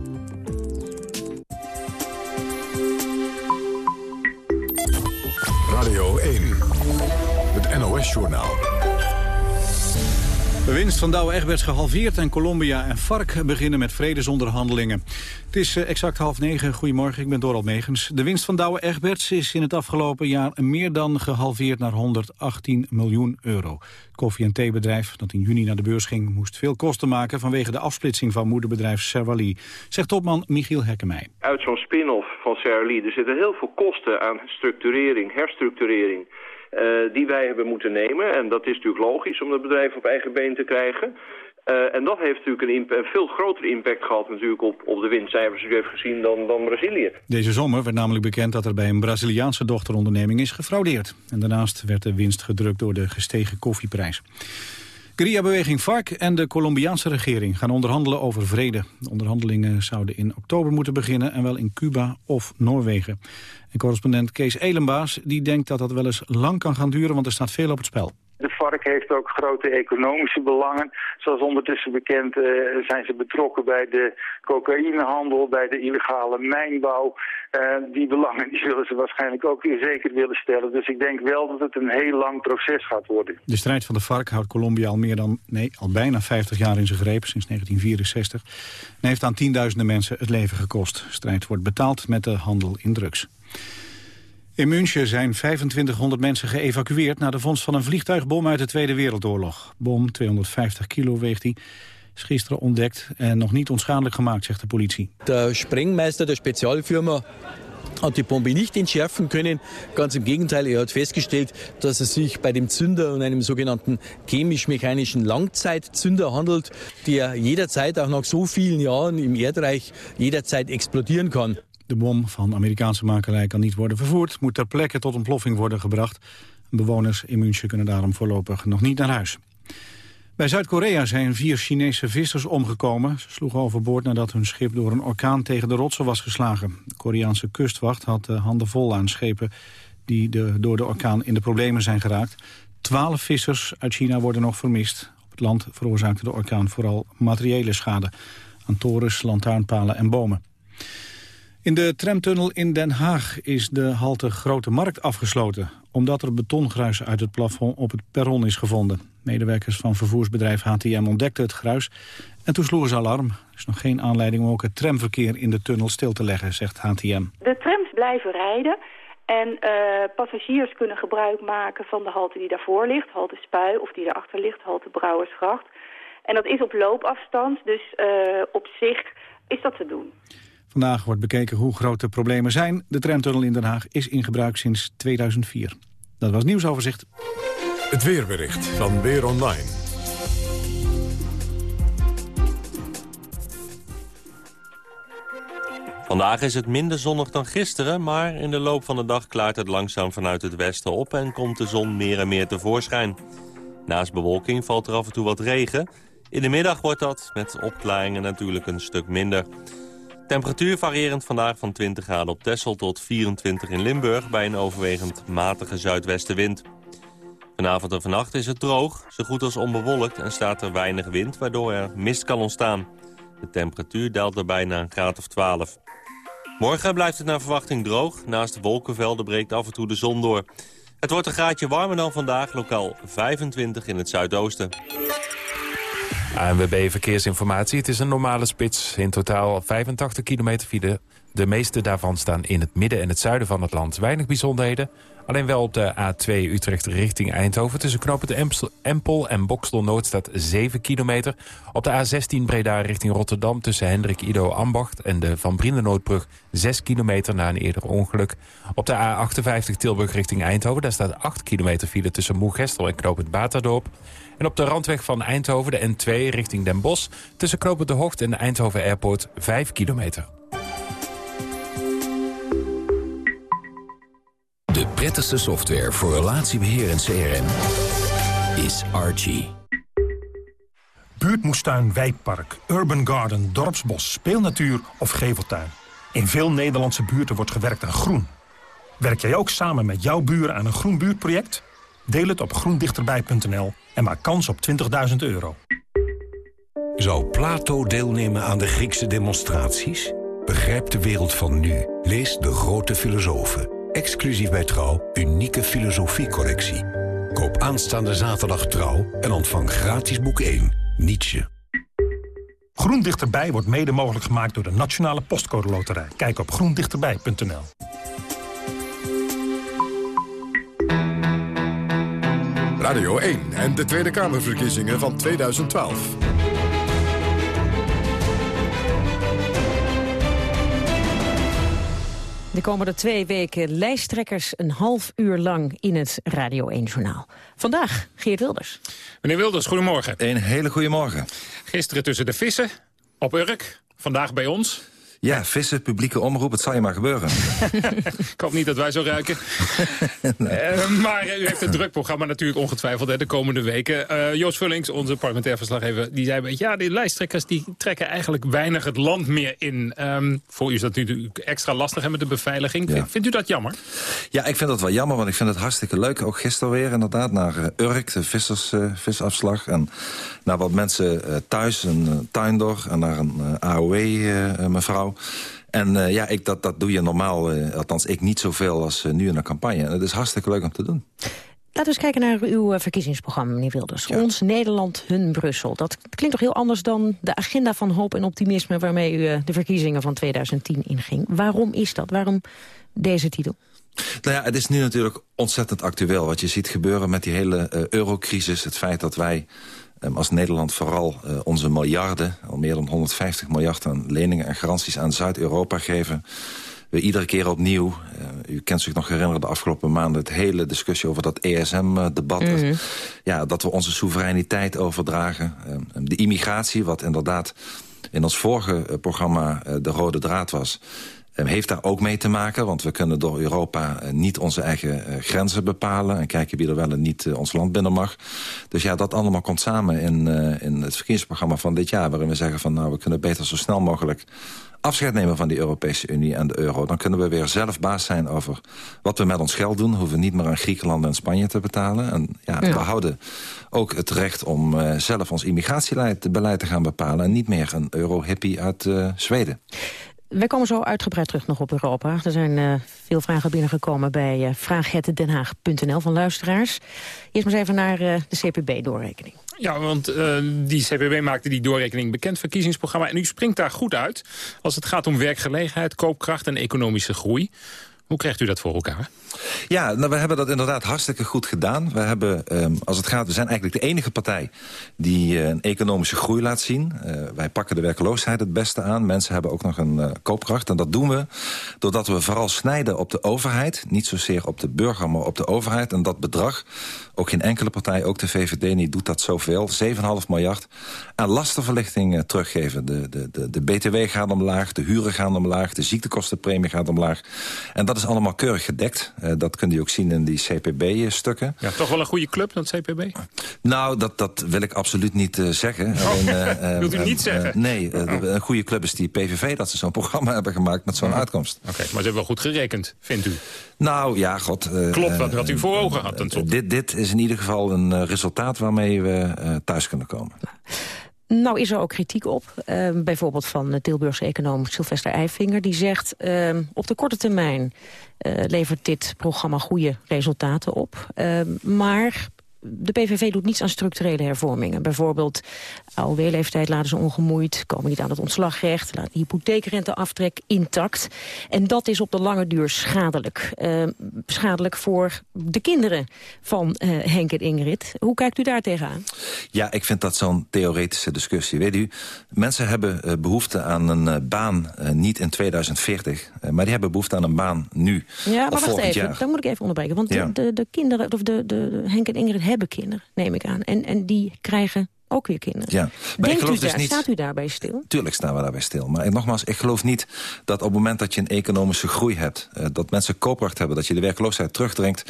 NOS-journaal. De winst van Douwe Egberts gehalveerd en Colombia en FARC beginnen met vredesonderhandelingen. Het is eh, exact half negen. Goedemorgen, ik ben Doral Megens. De winst van Douwe Egberts is in het afgelopen jaar meer dan gehalveerd naar 118 miljoen euro. Het koffie- en theebedrijf dat in juni naar de beurs ging moest veel kosten maken vanwege de afsplitsing van moederbedrijf Servalie, zegt topman Michiel Hekkemij. Uit zo'n spin-off van Servalie er zitten heel veel kosten aan structurering, herstructurering die wij hebben moeten nemen. En dat is natuurlijk logisch om het bedrijf op eigen been te krijgen. Uh, en dat heeft natuurlijk een, een, veel grotere impact gehad natuurlijk op, op de winstcijfers die u heeft gezien dan, dan Brazilië. Deze zomer werd namelijk bekend dat er bij een Braziliaanse dochteronderneming is gefraudeerd. En daarnaast werd de winst gedrukt door de gestegen koffieprijs. Guerilla-beweging FARC en de Colombiaanse regering gaan onderhandelen over vrede. De onderhandelingen zouden in oktober moeten beginnen en wel in Cuba of Noorwegen. En correspondent Kees Elenbaas die denkt dat dat wel eens lang kan gaan duren, want er staat veel op het spel. De FARC heeft ook grote economische belangen. Zoals ondertussen bekend uh, zijn ze betrokken bij de cocaïnehandel, bij de illegale mijnbouw. Uh, die belangen die zullen ze waarschijnlijk ook zeker willen stellen. Dus ik denk wel dat het een heel lang proces gaat worden. De strijd van de FARC houdt Colombia al meer dan, nee, al bijna 50 jaar in zijn greep, sinds 1964. En heeft aan tienduizenden mensen het leven gekost. De strijd wordt betaald met de handel in drugs. In München zijn 2500 mensen geëvacueerd... na de vondst van een vliegtuigbom uit de Tweede Wereldoorlog. Bom, 250 kilo weegt hij, is gisteren ontdekt en nog niet onschadelijk gemaakt, zegt de politie. De Sprengmeister der Spezialfirma hat die Bombe nicht entschärfen können. Ganz im Gegenteil, er hat festgestellt, dass es sich bei dem Zünder um einem sogenannten chemisch-mechanischen Langzeitzünder handelt, der jederzeit, auch nach so vielen Jahren im Erdreich, jederzeit explodieren kann. De bom van Amerikaanse makelij kan niet worden vervoerd, moet ter plekke tot ontploffing worden gebracht. Bewoners in München kunnen daarom voorlopig nog niet naar huis. Bij Zuid-Korea zijn vier Chinese vissers omgekomen. Ze sloegen overboord nadat hun schip door een orkaan tegen de rotsen was geslagen. De Koreaanse kustwacht had de handen vol aan schepen die door de orkaan in de problemen zijn geraakt. Twaalf vissers uit China worden nog vermist. Op het land veroorzaakte de orkaan vooral materiële schade aan torens, lantaarnpalen en bomen. In de tramtunnel in Den Haag is de halte Grote Markt afgesloten... omdat er betongruis uit het plafond op het perron is gevonden. Medewerkers van vervoersbedrijf HTM ontdekten het gruis... en toen sloegen ze alarm. Er is nog geen aanleiding om ook het tramverkeer in de tunnel stil te leggen, zegt HTM. De trams blijven rijden en uh, passagiers kunnen gebruik maken van de halte die daarvoor ligt... halte Spui of die daarachter ligt, halte Brouwersgracht. En dat is op loopafstand, dus uh, op zich is dat te doen. Vandaag wordt bekeken hoe groot de problemen zijn. De tramtunnel in Den Haag is in gebruik sinds 2004. Dat was nieuwsoverzicht. Het weerbericht van Weer Online. Vandaag is het minder zonnig dan gisteren, maar in de loop van de dag klaart het langzaam vanuit het westen op en komt de zon meer en meer tevoorschijn. Naast bewolking valt er af en toe wat regen. In de middag wordt dat met opklaringen natuurlijk een stuk minder. Temperatuur variërend vandaag van 20 graden op Texel tot 24 in Limburg... bij een overwegend matige zuidwestenwind. Vanavond en vannacht is het droog, zo goed als onbewolkt... en staat er weinig wind, waardoor er mist kan ontstaan. De temperatuur daalt daarbij naar een graad of 12. Morgen blijft het naar verwachting droog. Naast de wolkenvelden breekt af en toe de zon door. Het wordt een graadje warmer dan vandaag, lokaal 25 in het zuidoosten. ANWB Verkeersinformatie. Het is een normale spits. In totaal 85 kilometer file. De meeste daarvan staan in het midden en het zuiden van het land. Weinig bijzonderheden. Alleen wel op de A2 Utrecht richting Eindhoven. Tussen knopen Empel en Bokstel Noord staat 7 kilometer. Op de A16 Breda richting Rotterdam tussen Hendrik Ido Ambacht... en de Van Brienenoordbrug 6 kilometer na een eerder ongeluk. Op de A58 Tilburg richting Eindhoven... daar staat 8 kilometer file tussen Moegestel en knooppunt Baterdorp. En op de randweg van Eindhoven, de N2 richting Den Bosch... tussen knooppunt De Hocht en de Eindhoven Airport 5 kilometer. De prettigste software voor relatiebeheer en CRM is Archie. Buurtmoestuin, wijkpark, urban garden, dorpsbos, speelnatuur of geveltuin. In veel Nederlandse buurten wordt gewerkt aan groen. Werk jij ook samen met jouw buren aan een groen buurtproject? Deel het op groendichterbij.nl en maak kans op 20.000 euro. Zou Plato deelnemen aan de Griekse demonstraties? Begrijp de wereld van nu. Lees De Grote Filosofen. Exclusief bij Trouw, unieke filosofiecorrectie. Koop aanstaande zaterdag Trouw en ontvang gratis boek 1, Nietzsche. Groen Dichterbij wordt mede mogelijk gemaakt door de Nationale Postcode Loterij. Kijk op groendichterbij.nl. Radio 1 en de Tweede Kamerverkiezingen van 2012. De komende twee weken lijsttrekkers een half uur lang in het Radio 1-journaal. Vandaag Geert Wilders. Meneer Wilders, goedemorgen. Een hele goede morgen. Gisteren tussen de vissen, op Urk, vandaag bij ons. Ja, vissen, publieke omroep, het zal je maar gebeuren. ik hoop niet dat wij zo ruiken. uh, maar u heeft een druk programma natuurlijk ongetwijfeld hè, de komende weken. Uh, Joost Vullings, onze parlementair verslaggever, die zei... een beetje: ja, die lijsttrekkers die trekken eigenlijk weinig het land meer in. Um, voor u is dat natuurlijk extra lastig hè, met de beveiliging. Ja. Vindt u dat jammer? Ja, ik vind dat wel jammer, want ik vind het hartstikke leuk. Ook gisteren weer inderdaad naar uh, Urk, de vissers, visafslag. En naar wat mensen thuis, een tuindor en naar een AOW-mevrouw. En uh, ja, ik, dat, dat doe je normaal, uh, althans ik niet zoveel als uh, nu in een campagne. En het is hartstikke leuk om te doen. Laten we eens kijken naar uw verkiezingsprogramma, meneer Wilders. Ja. Ons Nederland, hun Brussel. Dat klinkt toch heel anders dan de agenda van hoop en optimisme... waarmee u de verkiezingen van 2010 inging. Waarom is dat? Waarom deze titel? Nou ja, het is nu natuurlijk ontzettend actueel. Wat je ziet gebeuren met die hele eurocrisis. Het feit dat wij als Nederland vooral uh, onze miljarden... al meer dan 150 miljard aan leningen en garanties aan Zuid-Europa geven... we iedere keer opnieuw, uh, u kent zich nog herinneren... de afgelopen maanden het hele discussie over dat ESM-debat... Mm -hmm. ja, dat we onze soevereiniteit overdragen. Uh, de immigratie, wat inderdaad in ons vorige programma de rode draad was heeft daar ook mee te maken, want we kunnen door Europa niet onze eigen grenzen bepalen... en kijken wie er wel en niet ons land binnen mag. Dus ja, dat allemaal komt samen in, in het verkiezingsprogramma van dit jaar... waarin we zeggen van nou, we kunnen beter zo snel mogelijk afscheid nemen van die Europese Unie en de euro. Dan kunnen we weer zelf baas zijn over wat we met ons geld doen. Hoeven we niet meer aan Griekenland en Spanje te betalen. En ja, ja. we houden ook het recht om uh, zelf ons immigratiebeleid te gaan bepalen... en niet meer een euro-hippie uit uh, Zweden. Wij komen zo uitgebreid terug nog op Europa. Er zijn uh, veel vragen binnengekomen bij uh, van luisteraars. Eerst maar even naar uh, de CPB-doorrekening. Ja, want die CPB maakte die doorrekening bekend, verkiezingsprogramma. En u springt daar goed uit als het gaat om werkgelegenheid, koopkracht en economische groei. Hoe krijgt u dat voor elkaar? Ja, nou, we hebben dat inderdaad hartstikke goed gedaan. We hebben, um, als het gaat, we zijn eigenlijk de enige partij die uh, een economische groei laat zien. Uh, wij pakken de werkloosheid het beste aan. Mensen hebben ook nog een uh, koopkracht. En dat doen we doordat we vooral snijden op de overheid. Niet zozeer op de burger, maar op de overheid. En dat bedrag, ook geen enkele partij, ook de VVD niet, doet dat zoveel. 7,5 miljard aan lastenverlichting teruggeven. De, de, de, de BTW gaat omlaag, de huren gaan omlaag, de ziektekostenpremie gaat omlaag. En dat is allemaal keurig gedekt. Uh, dat kun je ook zien in die CPB-stukken. Ja, toch wel een goede club, dat CPB? Nou, dat, dat wil ik absoluut niet uh, zeggen. Oh, Alleen, uh, wilt u niet zeggen? nee, oh. een goede club is die PVV... dat ze zo'n programma hebben gemaakt met zo'n uitkomst. Oké, okay, maar ze hebben wel goed gerekend, vindt u? Nou, ja, god. Klopt wat, wat u voor ogen had. dit, dit is in ieder geval een resultaat waarmee we thuis kunnen komen. Nou is er ook kritiek op, uh, bijvoorbeeld van de Tilburgse econoom Sylvester Eifinger. Die zegt, uh, op de korte termijn uh, levert dit programma goede resultaten op. maar de PVV doet niets aan structurele hervormingen. Bijvoorbeeld AOW-leeftijd laten ze ongemoeid, komen niet aan het ontslagrecht, laten de hypotheekrenteaftrek intact. En dat is op de lange duur schadelijk. Uh, schadelijk voor de kinderen van uh, Henk en Ingrid. Hoe kijkt u daar tegenaan? Ja, ik vind dat zo'n theoretische discussie. Weet u, mensen hebben uh, behoefte aan een baan, niet in 2040, maar die hebben behoefte aan een baan nu. Ja, maar wacht even, jaar. dan moet ik even onderbreken. Want ja. de, de, de kinderen, of de, de, de Henk en Ingrid hebben kinderen, neem ik aan. En, en die krijgen ook weer kinderen. Ja. Maar ik Denkt u geloof dus daar, niet... staat u daarbij stil? Tuurlijk staan we daarbij stil. Maar nogmaals, ik geloof niet dat op het moment dat je een economische groei hebt... Uh, dat mensen koopkracht hebben, dat je de werkloosheid terugdringt...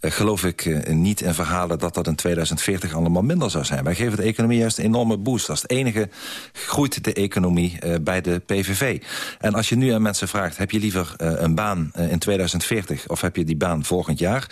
Uh, geloof ik uh, niet in verhalen dat dat in 2040 allemaal minder zou zijn. Wij geven de economie juist een enorme boost. Als het enige groeit de economie bij de PVV. En als je nu aan mensen vraagt, heb je liever een baan in 2040... of heb je die baan volgend jaar...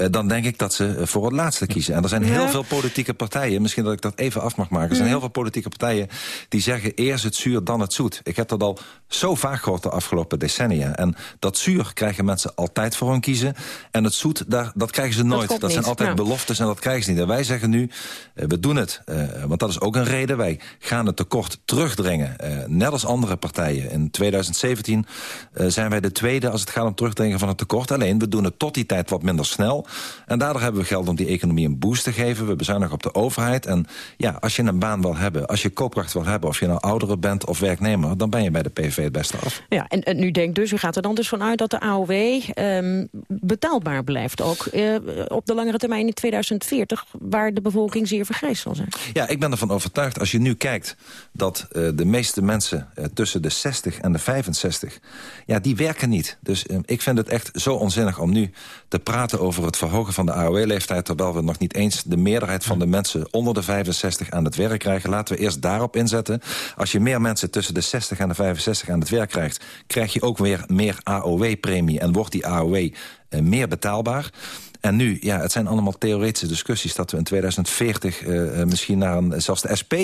Uh, dan denk ik dat ze voor het laatste kiezen. En er zijn heel Ja. veel politieke partijen, misschien dat ik dat even af mag maken... er zijn Mhm. heel veel politieke partijen die zeggen eerst het zuur, dan het zoet. Ik heb dat al zo vaak gehoord de afgelopen decennia. En dat zuur krijgen mensen altijd voor hun kiezen. En het zoet, daar, dat krijgen ze nooit. Dat, zijn altijd beloftes en dat krijgen ze niet. En wij zeggen nu, uh, we doen het. Uh, want dat is ook een reden. Wij gaan het tekort terugdringen. Uh, net als andere partijen. In 2017 uh, zijn wij de tweede als het gaat om terugdringen van het tekort. Alleen, we doen het tot die tijd wat minder snel. En daardoor hebben we geld om die economie een boost te geven. We bezuinigen op de overheid. En ja, als je een baan wil hebben, als je koopkracht wil hebben... of je nou oudere bent of werknemer... dan ben je bij de PVV het beste af. Ja, en, en u denkt dus, u gaat er dan dus vanuit dat de AOW ehm, betaalbaar blijft. Ook eh, op de langere termijn in 2040, waar de bevolking zeer vergrijsd zal zijn. Ja, ik ben ervan overtuigd. Als je nu kijkt dat uh, de meeste mensen uh, tussen de 60 en de 65... ja, die werken niet. Dus uh, ik vind het echt zo onzinnig om nu te praten over het verhogen van de AOW-leeftijd... terwijl we nog niet eens de meerderheid van de mensen onder de 65 aan het werk krijgen. Laten we eerst daarop inzetten. Als je meer mensen tussen de 60 en de 65 aan het werk krijgt... krijg je ook weer meer AOW-premie en wordt die AOW uh, meer betaalbaar... En nu, ja, het zijn allemaal theoretische discussies... dat we in 2040 uh, misschien naar een... Zelfs de SP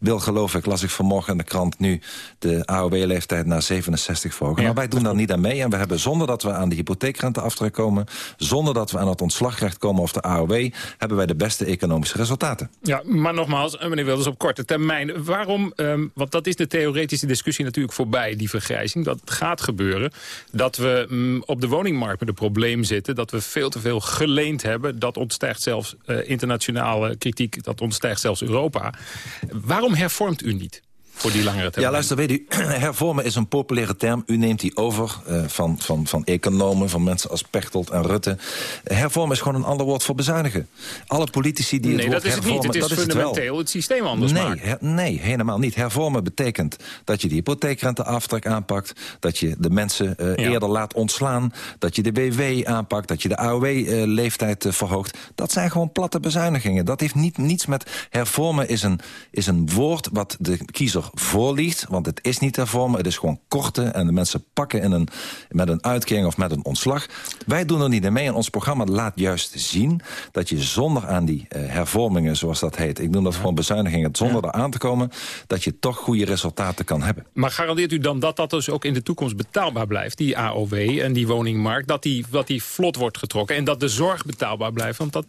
wil, geloof ik, las ik vanmorgen in de krant... nu de AOW-leeftijd naar 67 verhogen. Ja, maar wij doen daar niet aan mee. En we hebben zonder dat we aan de hypotheekrenteaftrek komen... zonder dat we aan het ontslagrecht komen of de AOW... hebben wij de beste economische resultaten. Ja, maar nogmaals, meneer Wilders, op korte termijn. Waarom, um, want dat is de theoretische discussie natuurlijk voorbij, die vergrijzing. Dat gaat gebeuren. Dat we um, op de woningmarkt met een probleem zitten. Dat we veel te veel geleend hebben. Dat ontstijgt zelfs uh, internationale kritiek. Dat ontstijgt zelfs Europa. Waarom hervormt u niet? Voor die langere termijn. Ja, luister, weet u, hervormen is een populaire term. U neemt die over uh, van, van, van economen, van mensen als Pechtold en Rutte. Hervormen is gewoon een ander woord voor bezuinigen. Alle politici die het nee, woord dat is het niet. Het is fundamenteel het, het, systeem anders nee, maken. Her, nee, helemaal niet. Hervormen betekent dat je de hypotheekrenteaftrek aanpakt... dat je de mensen uh, ja. eerder laat ontslaan... dat je de WW aanpakt, dat je de AOW-leeftijd uh, verhoogt. Dat zijn gewoon platte bezuinigingen. Dat heeft niet, niets met... Hervormen is een, is een woord wat de kiezer voorliegt. Want het is niet hervormen, het is gewoon korten... en de mensen pakken in een, met een uitkering of met een ontslag. Wij doen er niet aan mee en ons programma laat juist zien... dat je zonder aan die uh, hervormingen, zoals dat heet... ik noem dat gewoon bezuinigingen, zonder ja. eraan te komen... dat je toch goede resultaten kan hebben. Maar garandeert u dan dat dat dus ook in de toekomst betaalbaar blijft... die AOW en die woningmarkt, dat die, dat die vlot wordt getrokken... en dat de zorg betaalbaar blijft? Want dat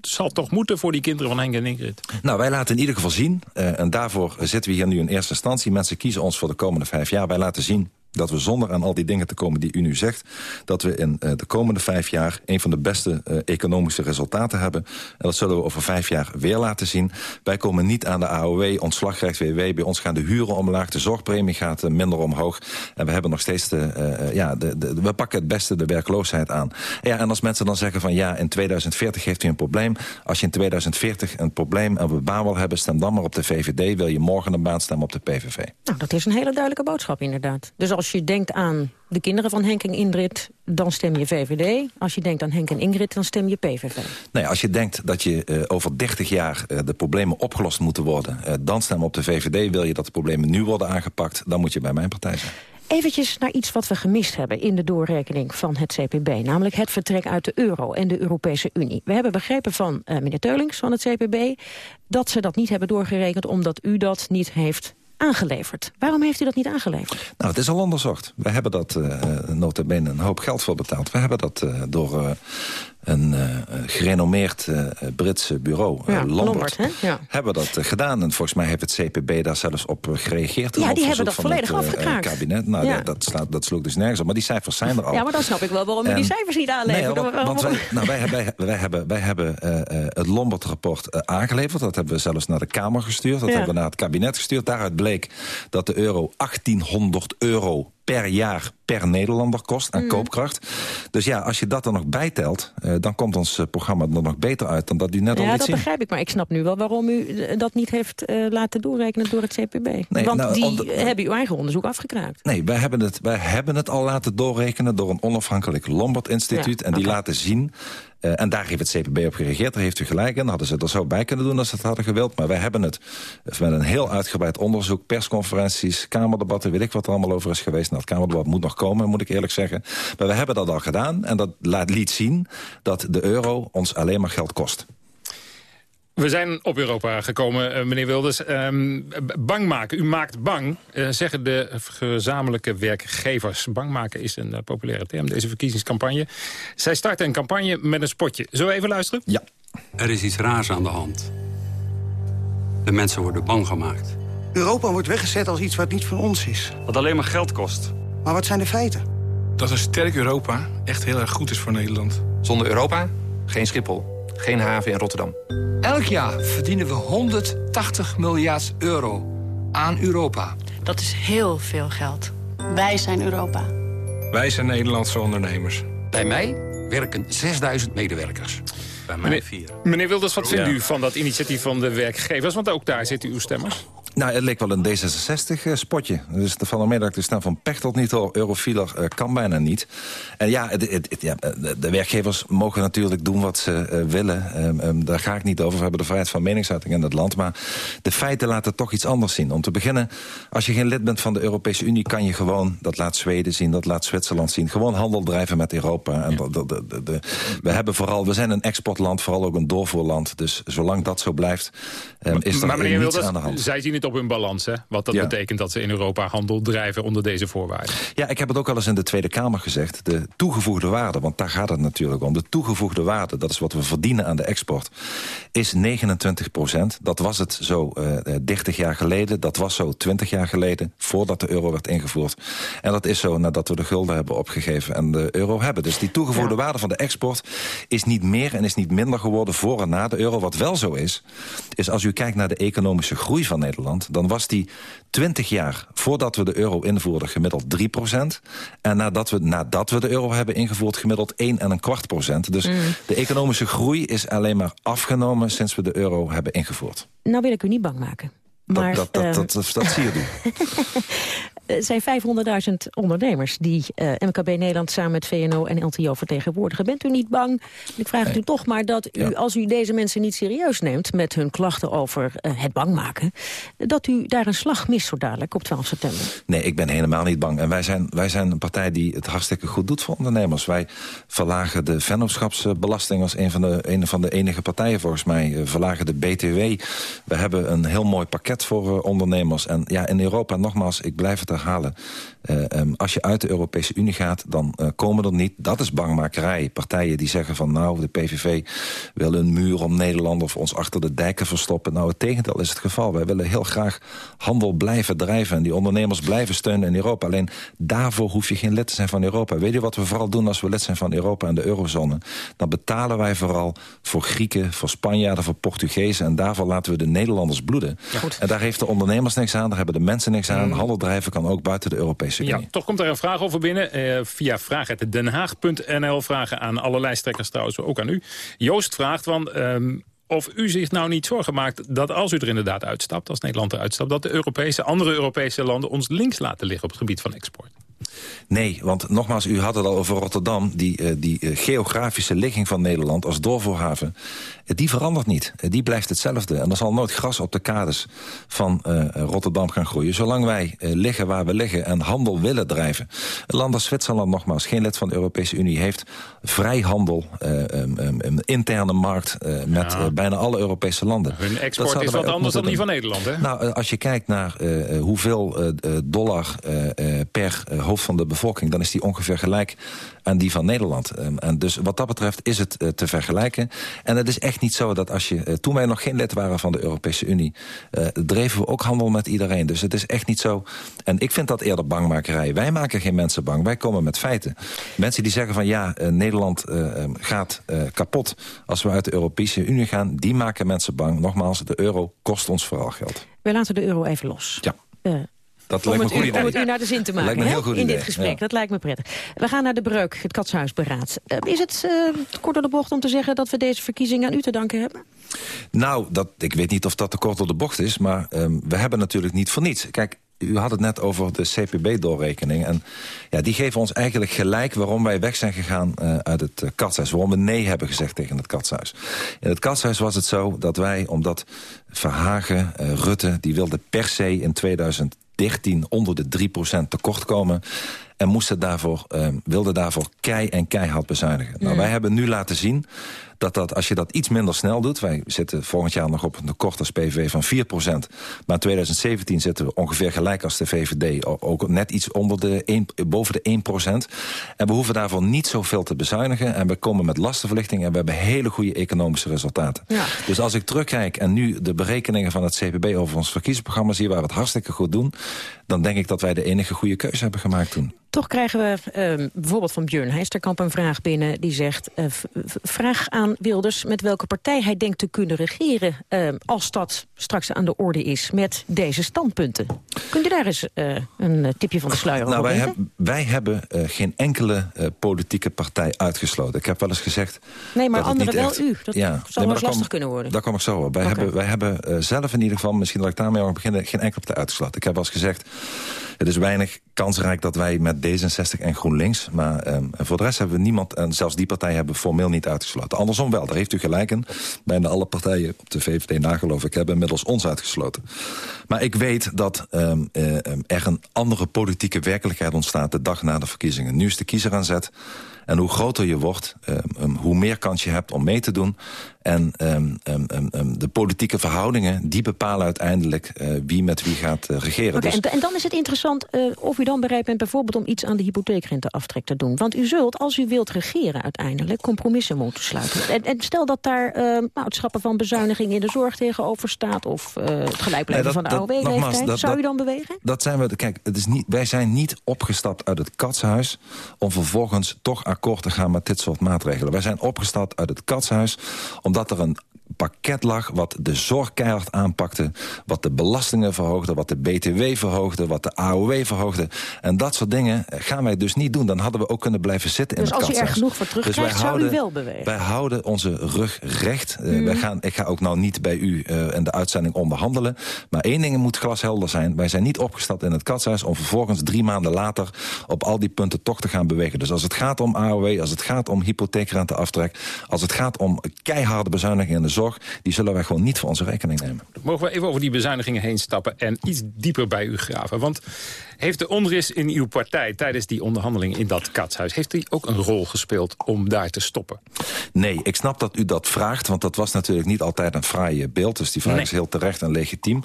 zal toch moeten voor die kinderen van Henk en Ingrid? Nou, wij laten in ieder geval zien, uh, en daarvoor zitten we hier nu in eerste instantie... mensen kiezen ons voor de komende vijf jaar. Wij laten zien dat we zonder aan al die dingen te komen die u nu zegt... dat we in uh, de komende vijf jaar een van de beste uh, economische resultaten hebben. En dat zullen we over vijf jaar weer laten zien. Wij komen niet aan de AOW, ontslagrecht WW. Bij ons gaan de huren omlaag, de zorgpremie gaat uh, minder omhoog. En we hebben nog steeds de, ja, de, we pakken het beste de werkloosheid aan. Ja, en als mensen dan zeggen van ja, in 2040 heeft u een probleem. Als je in 2040 een probleem en een baan wil hebben, stem dan maar op de VVD. Wil je morgen een baan stemmen op de PVV. Nou, dat is een hele duidelijke boodschap inderdaad. Dus als je denkt aan de kinderen van Henk en Ingrid, dan stem je VVD. Als je denkt aan Henk en Ingrid, dan stem je PVV. Nee, als je denkt dat je uh, over 30 jaar uh, de problemen opgelost moeten worden... Uh, dan stem op de VVD. Wil je dat de problemen nu worden aangepakt, dan moet je bij mijn partij zijn. Eventjes naar iets wat we gemist hebben in de doorrekening van het CPB. Namelijk het vertrek uit de euro en de Europese Unie. We hebben begrepen van meneer Teulings van het CPB... dat ze dat niet hebben doorgerekend omdat u dat niet heeft aangeleverd. Waarom heeft u dat niet aangeleverd? Nou, het is al onderzocht. We hebben dat uh, nota bene een hoop geld voor betaald. We hebben dat uh, door een uh, gerenommeerd uh, Britse bureau, ja, uh, Lombard, ja. hebben dat gedaan. En volgens mij heeft het CPB daar zelfs op gereageerd. Ja, die hebben dat volledig het, afgekraakt. kabinet. Nou, ja. dat, slaat, dat sloeg dus nergens op. Maar die cijfers zijn er al. Ja, maar dan snap ik wel waarom u die cijfers niet aanlevert. Nee, want, want wij, nou, wij, wij, wij, hebben, wij hebben het Lombard-rapport aangeleverd. Dat hebben we zelfs naar de Kamer gestuurd. Dat hebben we naar het kabinet gestuurd. Daaruit bleek dat de euro 1800 euro per jaar per Nederlander kost aan Mm. koopkracht. Dus ja, als je dat er nog bijtelt, eh, dan komt ons eh, programma er nog beter uit dan dat u net al Ja, liet dat zien. begrijp ik, maar ik snap nu wel waarom u eh, dat niet heeft laten doorrekenen door het CPB. Nee, Want nou, die hebben uw eigen onderzoek afgekraakt. Nee, wij hebben, het, wij hebben het al laten doorrekenen door een onafhankelijk Lombard-instituut. Ja, en die laten zien, eh, en daar heeft het CPB op gereageerd, daar heeft u gelijk in. Hadden ze er zo bij kunnen doen als ze het hadden gewild. Maar wij hebben het met een heel uitgebreid onderzoek, persconferenties, kamerdebatten, weet ik wat er allemaal over is geweest. Nou, het kamerdebat moet nog komen, moet ik eerlijk zeggen. Maar we hebben dat al gedaan en dat laat, liet zien dat de euro ons alleen maar geld kost. We zijn op Europa gekomen, eh, meneer Wilders. Ehm, bang maken, u maakt bang, eh, zeggen de gezamenlijke werkgevers. Bang maken is een eh, populaire term, deze verkiezingscampagne. Zij starten een campagne met een spotje. Zullen we even luisteren? Ja. Er is iets raars aan de hand. De mensen worden bang gemaakt. Europa wordt weggezet als iets wat niet van ons is. Wat alleen maar geld kost. Maar wat zijn de feiten? Dat een sterk Europa echt heel erg goed is voor Nederland. Zonder Europa geen Schiphol, geen haven in Rotterdam. Elk jaar verdienen we 180 miljard euro aan Europa. Dat is heel veel geld. Wij zijn Europa. Wij zijn Nederlandse ondernemers. Bij mij werken 6000 medewerkers. Bij Meneer, meneer Wilders, wat vindt Ja. u van dat initiatief van de werkgevers? Want ook daar zitten uw stemmers. Nou, het leek wel een D66-spotje. Dus de van mij dat ik de stem van Pechtold niet hoor. Eurofieler eh, kan bijna niet. En ja, het, het, het- ja, de, de werkgevers mogen natuurlijk doen wat ze eh, willen. Ehm, ehm, daar ga ik niet over. We hebben de vrijheid van meningsuiting in het land. Maar de feiten laten toch iets anders zien. Om te beginnen, als je geen lid bent van de Europese Unie... kan je gewoon, dat laat Zweden zien, dat laat Zwitserland zien... gewoon handel drijven met Europa. En de, de, de, de- we, hebben vooral, we zijn een exportland, vooral ook een doorvoerland. Dus zolang dat zo blijft, ehm, is er maar meneer niets Wilders, aan de hand. zij zien het op hun balans. Hè? Wat dat Ja. betekent dat ze in Europa handel drijven onder deze voorwaarden. Ja, ik heb het ook al eens in de Tweede Kamer gezegd. De toegevoegde waarde, want daar gaat het natuurlijk om. De toegevoegde waarde, dat is wat we verdienen aan de export, is 29 procent. Dat was het zo eh 30 jaar geleden. Dat was zo 20 jaar geleden, voordat de euro werd ingevoerd. En dat is zo nadat we de gulden hebben opgegeven en de euro hebben. Dus die toegevoegde waarde van de export is niet meer en is niet minder geworden voor en na de euro. Wat wel zo is, is als u kijkt naar de economische groei van Nederland... dan was die 20 jaar voordat we de euro invoerden gemiddeld 3 procent. En nadat we, nadat we de euro hebben ingevoerd gemiddeld 1 en een kwart procent. Dus Mm. de economische groei is alleen maar afgenomen sinds we de euro hebben ingevoerd. Nou wil ik u niet bang maken. Maar dat, dat, eh, dat, dat, dat zie je doen. Er zijn 500.000 ondernemers die eh, MKB Nederland samen met VNO en LTO vertegenwoordigen. Bent u niet bang, ik vraag het u toch maar, dat u, als u deze mensen niet serieus neemt met hun klachten over eh, het bang maken, dat u daar een slag mist zo dadelijk op 12 september? Nee, ik ben helemaal niet bang. En wij zijn, wij zijn een partij die het hartstikke goed doet voor ondernemers. Wij verlagen de vennootschapsbelasting als een van de, een van de enige partijen volgens mij. eh, verlagen de BTW. We hebben een heel mooi pakket voor eh, ondernemers. En ja, in Europa, nogmaals, ik blijf het eh, ehm, als je uit de Europese Unie gaat, dan eh, komen er niet... Dat is bangmakerij. Partijen die zeggen van nou, de PVV wil een muur om Nederland... of ons achter de dijken verstoppen. Nou, het tegendeel is het geval. Wij willen heel graag handel blijven drijven... en die ondernemers blijven steunen in Europa. Alleen daarvoor hoef je geen lid te zijn van Europa. Weet je wat we vooral doen als we lid zijn van Europa en de eurozone? Dan betalen wij vooral voor Grieken, voor Spanjaarden, voor Portugezen... en daarvoor laten we de Nederlanders bloeden. En daar heeft de ondernemers niks aan, daar hebben de mensen niks aan. Handel drijven kan ook buiten de Europese Unie. Ja, toch komt er een vraag over binnen. eh, via vraag.denhaag.nl. Vragen aan alle lijsttrekkers trouwens, ook aan u. Joost vraagt van... ehm, of u zich nou niet zorgen maakt dat als u er inderdaad uitstapt... als Nederland eruit stapt... dat de Europese, andere Europese landen ons links laten liggen... op het gebied van export. Nee, want nogmaals, u had het al over Rotterdam. Die, eh, die eh, geografische ligging van Nederland als doorvoerhaven... eh, die verandert niet. Die blijft hetzelfde. En er zal nooit gras op de kades van Rotterdam gaan groeien. Zolang wij liggen waar we liggen en handel willen drijven. Een land als Zwitserland, nogmaals, geen lid van de Europese Unie... heeft vrij handel, eh, um, um, een interne markt... met bijna alle Europese landen. Hun Dat export is wat anders dan die van Nederland, hè? Nou, als je kijkt naar hoeveel dollar per hoofd van de bevolking... dan is die ongeveer gelijk aan die van Nederland. Ehm, en dus wat dat betreft is het eh, te vergelijken. En het is echt niet zo dat als je... eh, toen wij nog geen lid waren van de Europese Unie... eh, dreven we ook handel met iedereen. Dus het is echt niet zo... En ik vind dat eerder bangmakerij. Wij maken geen mensen bang, wij komen met feiten. Mensen die zeggen van ja, Nederland eh, eh, gaat kapot... als we uit de Europese Unie gaan, die maken mensen bang. Nogmaals, de euro kost ons vooral geld. We laten de euro even los. Ja. Dat om, lijkt me goed om het u naar de zin te maken hè? in idee, dit gesprek. ja. Dat lijkt me prettig. We gaan naar de breuk, het katshuisberaad. Eh, is het te kort door de bocht om te zeggen dat we deze verkiezingen aan u te danken hebben? Nou, dat, ik weet niet of dat te kort door de bocht is... maar ehm, we hebben natuurlijk niet voor niets. Kijk, u had het net over de CPB-doorrekening. En ja, die geven ons eigenlijk gelijk waarom wij weg zijn gegaan eh, uit het uh, katshuis. Waarom we nee hebben gezegd tegen het katshuis. In het katshuis was het zo dat wij, omdat Verhagen, Rutte... die wilden per se in 2013 onder de 3% tekort komen en moesten daarvoor, uh, wilden daarvoor kei en keihard bezuinigen. Nou, wij hebben nu laten zien dat, dat als je dat iets minder snel doet... wij zitten volgend jaar nog op een tekort als PVV van 4% maar in 2017 zitten we ongeveer gelijk als de VVD... ook net iets onder de 1, boven de 1% En we hoeven daarvoor niet zoveel te bezuinigen... en we komen met lastenverlichting en we hebben hele goede economische resultaten. Ja. Dus als ik terugkijk en nu de berekeningen van het CPB... over ons verkiezingsprogramma zie waar we het hartstikke goed doen... dan denk ik dat wij de enige goede keuze hebben gemaakt toen. Toch krijgen we uh, bijvoorbeeld van Björn Heisterkamp een vraag binnen... die zegt, uh, vraag aan Wilders met welke partij hij denkt te kunnen regeren... Uh, als dat straks aan de orde is met deze standpunten. Kunt u daar eens eh, een tipje van de sluier nou, wij, heb, wij hebben eh, geen enkele politieke partij uitgesloten. Ik heb wel eens gezegd... Nee, maar anderen wel echt, u. Dat ja, zal nee, wel maar eens daar lastig kom- kunnen worden. Daar kom ik zo op. Wij hebben, wij hebben eh, zelf in ieder geval, misschien dat ik daarmee al beginnen... geen enkele partij uitgesloten. Ik heb wel eens gezegd, het is weinig kansrijk dat wij met D66 en GroenLinks... maar ehm, voor de rest hebben we niemand, en zelfs die partij hebben we formeel niet uitgesloten. Andersom wel, daar heeft u gelijk in. Bijna alle partijen op de VVD na, geloof ik, hebben inmiddels ons uitgesloten. Maar ik weet dat ehm, er een andere politieke werkelijkheid ontstaat... de dag na de verkiezingen. Nu is de kiezer aan zet. En hoe groter je wordt, ehm, hoe meer kans je hebt om mee te doen. En ehm, ehm, ehm, de politieke verhoudingen, die bepalen uiteindelijk... eh, wie met wie gaat eh, regeren. Dus- en, en dan is het interessant eh, of u dan bereid bent bijvoorbeeld om iets aan de hypotheekrenteaftrek te doen. Want u zult, als u wilt regeren uiteindelijk, compromissen moeten sluiten. En, en stel dat daar nou, het schrappen van bezuiniging in de zorg tegenover staat... of het gelijk blijven Nee, van de AOW-leeftijd, zou u dan bewegen? Dat zijn we. Kijk, het is niet, wij zijn niet opgestapt uit het katshuis... om vervolgens toch akkoord te gaan met dit soort maatregelen. Wij zijn opgestapt uit het katshuis omdat er een pakket lag wat de zorg keihard aanpakte... wat de belastingen verhoogde, wat de BTW verhoogde... wat de AOW verhoogde. En dat soort dingen gaan wij dus niet doen. Dan hadden we ook kunnen blijven zitten in Dus het als u er genoeg voor terugkrijgt, wij zou u houden- wel bewegen? Wij houden onze rug recht. Eh, Mhm. wij gaan, ik ga ook nou niet bij u eh, in de uitzending onderhandelen. Maar één ding moet glashelder zijn. Wij zijn niet opgestapt in het katshuis... om vervolgens drie maanden later op al die punten toch te gaan bewegen. Dus als het gaat om AOW, als het gaat om hypotheekrenteaftrek... als het gaat om keiharde bezuinigingen in de zorg... die zullen wij gewoon niet voor onze rekening nemen. Mogen we even over die bezuinigingen heen stappen en iets dieper bij u graven? Want heeft de onrust in uw partij tijdens die onderhandelingen in dat katshuis... heeft die ook een rol gespeeld om daar te stoppen? Nee, ik snap dat u dat vraagt, want dat was natuurlijk niet altijd een fraaie beeld. Dus die vraag Nee. is heel terecht en legitiem.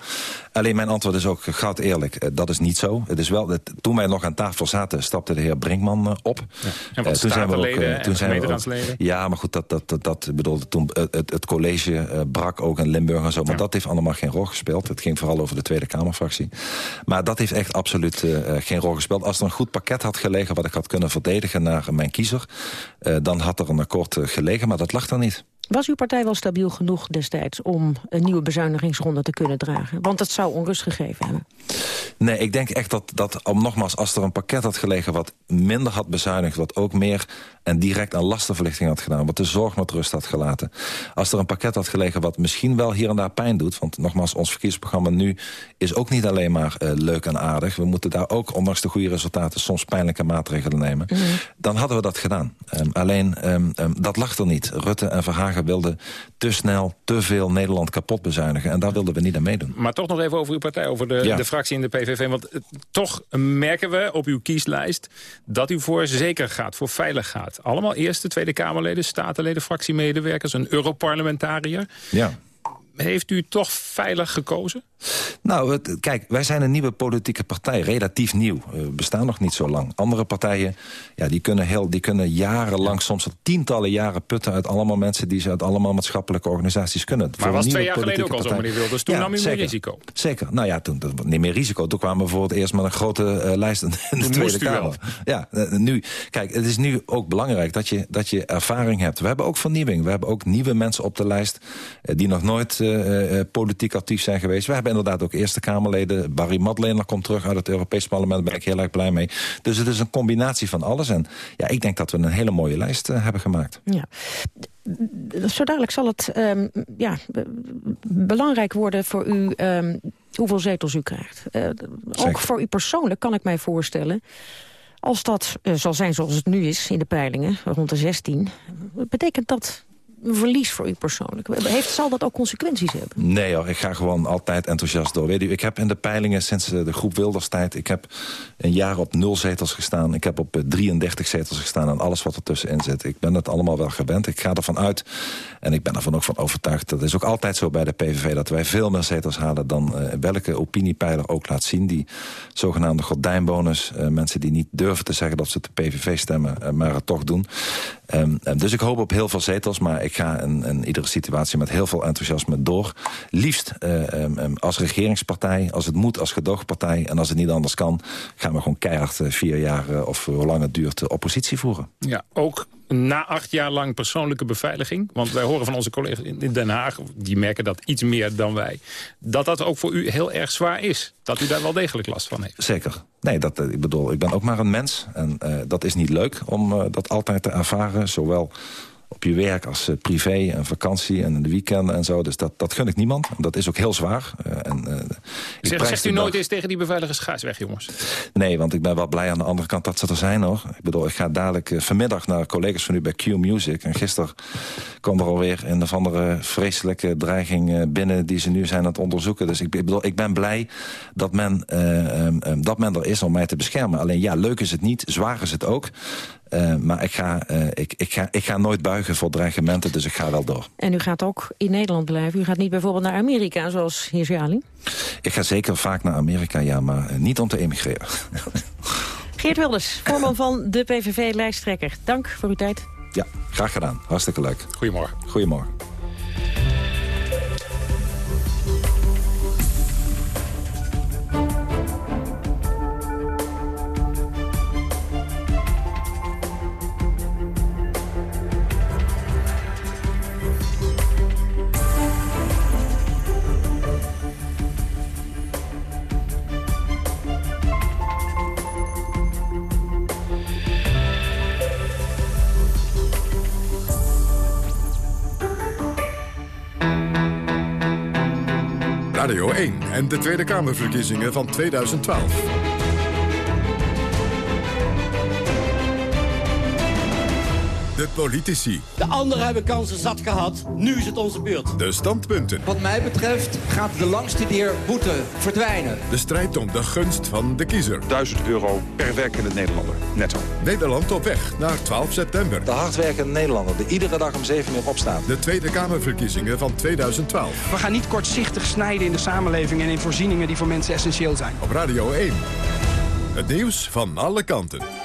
Alleen mijn antwoord is ook goud eerlijk. eh, Dat is niet zo. Het is wel, toen wij nog aan tafel zaten, stapte de heer Brinkman eh, op. En wat Eh, toen zijn we ook, statenleden en toen zijn we ook-? Ja, maar goed, dat, dat, dat, dat bedoelde toen het, het college brak ook in Limburg en zo. Maar dat heeft allemaal geen rol gespeeld. Het ging vooral over de Tweede Kamerfractie. Maar dat heeft echt absoluut geen rol gespeeld. Als er een goed pakket had gelegen wat ik had kunnen verdedigen naar mijn kiezer... eh, dan had er een akkoord eh, gelegen, maar dat lag er niet. Was uw partij wel stabiel genoeg destijds om een nieuwe bezuinigingsronde te kunnen dragen? Want dat zou onrust gegeven hebben. Nee, ik denk echt dat, dat om nogmaals, als er een pakket had gelegen... wat minder had bezuinigd, wat ook meer en direct aan lastenverlichting had gedaan... wat de zorg met rust had gelaten. Als er een pakket had gelegen wat misschien wel hier en daar pijn doet... want nogmaals, ons verkiezingsprogramma nu is ook niet alleen maar eh, leuk en aardig. We moeten daar ook, ondanks de goede resultaten... soms pijnlijke maatregelen nemen. Dan hadden we dat gedaan. Ehm, alleen, ehm, ehm, dat lag er niet. Rutte en Verhagen wilden te snel, te veel Nederland kapot bezuinigen... en daar wilden we niet aan meedoen. Maar toch nog even over uw partij, over de, Ja. de fractie in de PVV. Want eh, toch merken we op uw kieslijst dat u voor zeker gaat, voor veilig gaat. Allemaal Eerste, Tweede Kamerleden, Statenleden, fractiemedewerkers, een Europarlementariër. Ja. Heeft u toch veilig gekozen? Nou, het- kijk, wij zijn een nieuwe politieke partij, relatief nieuw. Eh, We bestaan nog niet zo lang. Andere partijen, ja, die kunnen, heel, die kunnen jarenlang, soms al tientallen jaren putten... uit allemaal mensen die ze uit allemaal maatschappelijke organisaties kunnen. Voor Maar een was twee jaar geleden ook al zo, meneer Wilders. Toen Ja, nam u meer risico. Zeker. Nou ja, toen niet meer risico. Toen kwamen we voor het eerst met een grote eh, lijst in de Toen Tweede. Kamer. Ja, eh, nu, kijk, het is nu ook belangrijk dat je, dat je ervaring hebt. We hebben ook vernieuwing. We hebben ook nieuwe mensen op de lijst... eh, die nog nooit eh, eh, politiek actief zijn geweest. We hebben inderdaad ook Eerste Kamerleden. Barry Madlener komt terug uit het Europees Parlement. Daar ben ik heel erg blij mee. Dus het is een combinatie van alles. En ja, ik denk dat we een hele mooie lijst hebben gemaakt. Ja. Zo dadelijk zal het um, ja, belangrijk worden voor u um, hoeveel zetels u krijgt. Uh, ook voor u persoonlijk kan ik mij voorstellen... als dat uh, zal zijn zoals het nu is in de peilingen, rond de 16... betekent dat een verlies voor u persoonlijk? Heeft, zal dat ook consequenties hebben? Nee hoor, ik ga gewoon altijd enthousiast door. Weet u, ik heb in de peilingen sinds de groep Wilders tijd... ik heb een jaar op nul zetels gestaan. Ik heb op 33 zetels gestaan en alles wat ertussenin zit. Ik ben het allemaal wel gewend. Ik ga ervan uit en ik ben ervan ook van overtuigd. Dat is ook altijd zo bij de PVV dat wij veel meer zetels halen... dan uh, welke opiniepeiler ook laat zien. Die zogenaamde gordijnbonus. Mensen die niet durven te zeggen dat ze de PVV stemmen... Maar het toch doen. Um, dus ik hoop op heel veel zetels, maar ik ga in, iedere situatie met heel veel enthousiasme door. Liefst uh, um, als regeringspartij, als het moet als gedoogpartij... en als het niet anders kan, gaan we gewoon keihard uh, vier jaar... Uh, of hoe lang het duurt, oppositie voeren. Ja, ook na acht jaar lang persoonlijke beveiliging... want wij horen van onze collega's in Den Haag... die merken dat iets meer dan wij... dat dat ook voor u heel erg zwaar is. Dat u daar wel degelijk last van heeft. Zeker. Nee, dat, ik bedoel, ik ben ook maar een mens. En uh, dat is niet leuk om uh, dat altijd te ervaren. Zowel je werk als uh, privé en vakantie en de weekenden en zo. Dus dat, dat gun ik niemand. Dat is ook heel zwaar. Uh, en, uh, zeg, zegt u nooit eens tegen die beveiligers, ga eens weg jongens? Nee, want ik ben wel blij aan de andere kant dat ze er zijn hoor. Ik bedoel, ik ga dadelijk vanmiddag naar collega's van u bij Q Music. En gisteren kwam er alweer een of andere vreselijke dreiging binnen... die ze nu zijn aan het onderzoeken. Dus ik, bedoel, ik ben blij dat men, um, dat men er is om mij te beschermen. Alleen ja, leuk is het niet, zwaar is het ook. Uh, maar ik ga, uh, ik, ik, ga, ik ga nooit buigen voor dreigementen, dus ik ga wel door. En u gaat ook in Nederland blijven? U gaat niet bijvoorbeeld naar Amerika, zoals Hirsi Ik ga zeker vaak naar Amerika, ja, maar uh, niet om te emigreren. Geert Wilders, voorman van de PVV-lijsttrekker. Dank voor uw tijd. Ja, graag gedaan. Hartstikke leuk. Goedemorgen. Goedemorgen. Radio 1 en de Tweede Kamerverkiezingen van 2012. De politici. De anderen hebben kansen zat gehad. Nu is het onze beurt. De standpunten. Wat mij betreft gaat de langstudeerboete verdwijnen. De strijd om de gunst van de kiezer. 1000 euro per werkende Nederlander, netto. Nederland op weg naar 12 september. De hardwerkende Nederlander die iedere dag om 7 uur opstaat. De Tweede Kamerverkiezingen van 2012. We gaan niet kortzichtig snijden in de samenleving en in voorzieningen die voor mensen essentieel zijn. Op Radio 1. Het nieuws van alle kanten.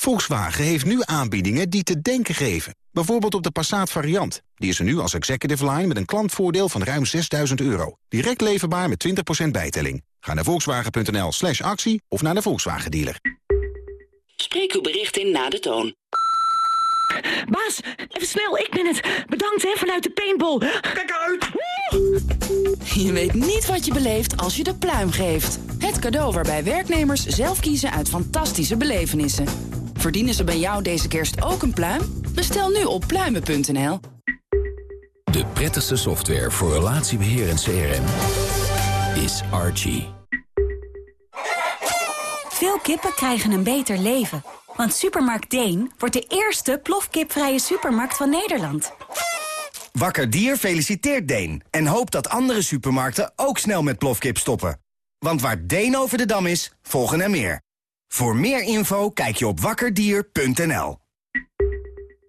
Volkswagen heeft nu aanbiedingen die te denken geven. Bijvoorbeeld op de Passat variant. Die is er nu als executive line met een klantvoordeel van ruim 6000 euro. Direct leverbaar met 20% bijtelling. Ga naar volkswagen.nl slash actie of naar de Volkswagen dealer. Spreek uw bericht in na de toon. Baas, even snel, ik ben het. Bedankt hè, vanuit de paintball. Kijk uit! Je weet niet wat je beleeft als je de pluim geeft. Het cadeau waarbij werknemers zelf kiezen uit fantastische belevenissen. Verdienen ze bij jou deze kerst ook een pluim? Bestel nu op pluimen.nl. De prettigste software voor relatiebeheer en CRM is Archie. Veel kippen krijgen een beter leven. Want Supermarkt Deen wordt de eerste plofkipvrije supermarkt van Nederland. Wakker Dier feliciteert Deen en hoopt dat andere supermarkten ook snel met plofkip stoppen. Want waar Deen over de dam is, volgen er meer. Voor meer info kijk je op wakkerdier.nl.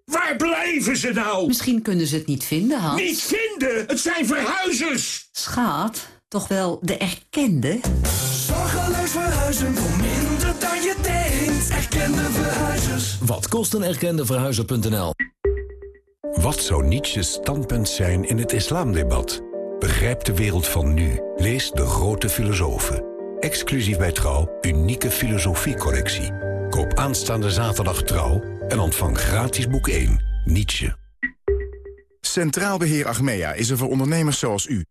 Waar blijven ze nou? Misschien kunnen ze het niet vinden, Hans. Niet vinden? Het zijn verhuizers! Schat, toch wel de erkende? Zorgeloos verhuizen voor minder dan je denkt. Erkende verhuizers. Wat kost een erkende verhuizer.nl? Wat zou Nietzsche's standpunt zijn in het islamdebat? Begrijp de wereld van nu. Lees De Grote Filosofen. Exclusief bij Trouw, unieke filosofiecollectie. Koop aanstaande zaterdag Trouw en ontvang gratis boek 1, Nietzsche. Centraal Beheer Achmea is er voor ondernemers zoals u.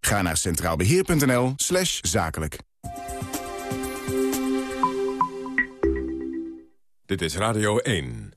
Ga naar centraalbeheer.nl slash zakelijk. Dit is Radio 1.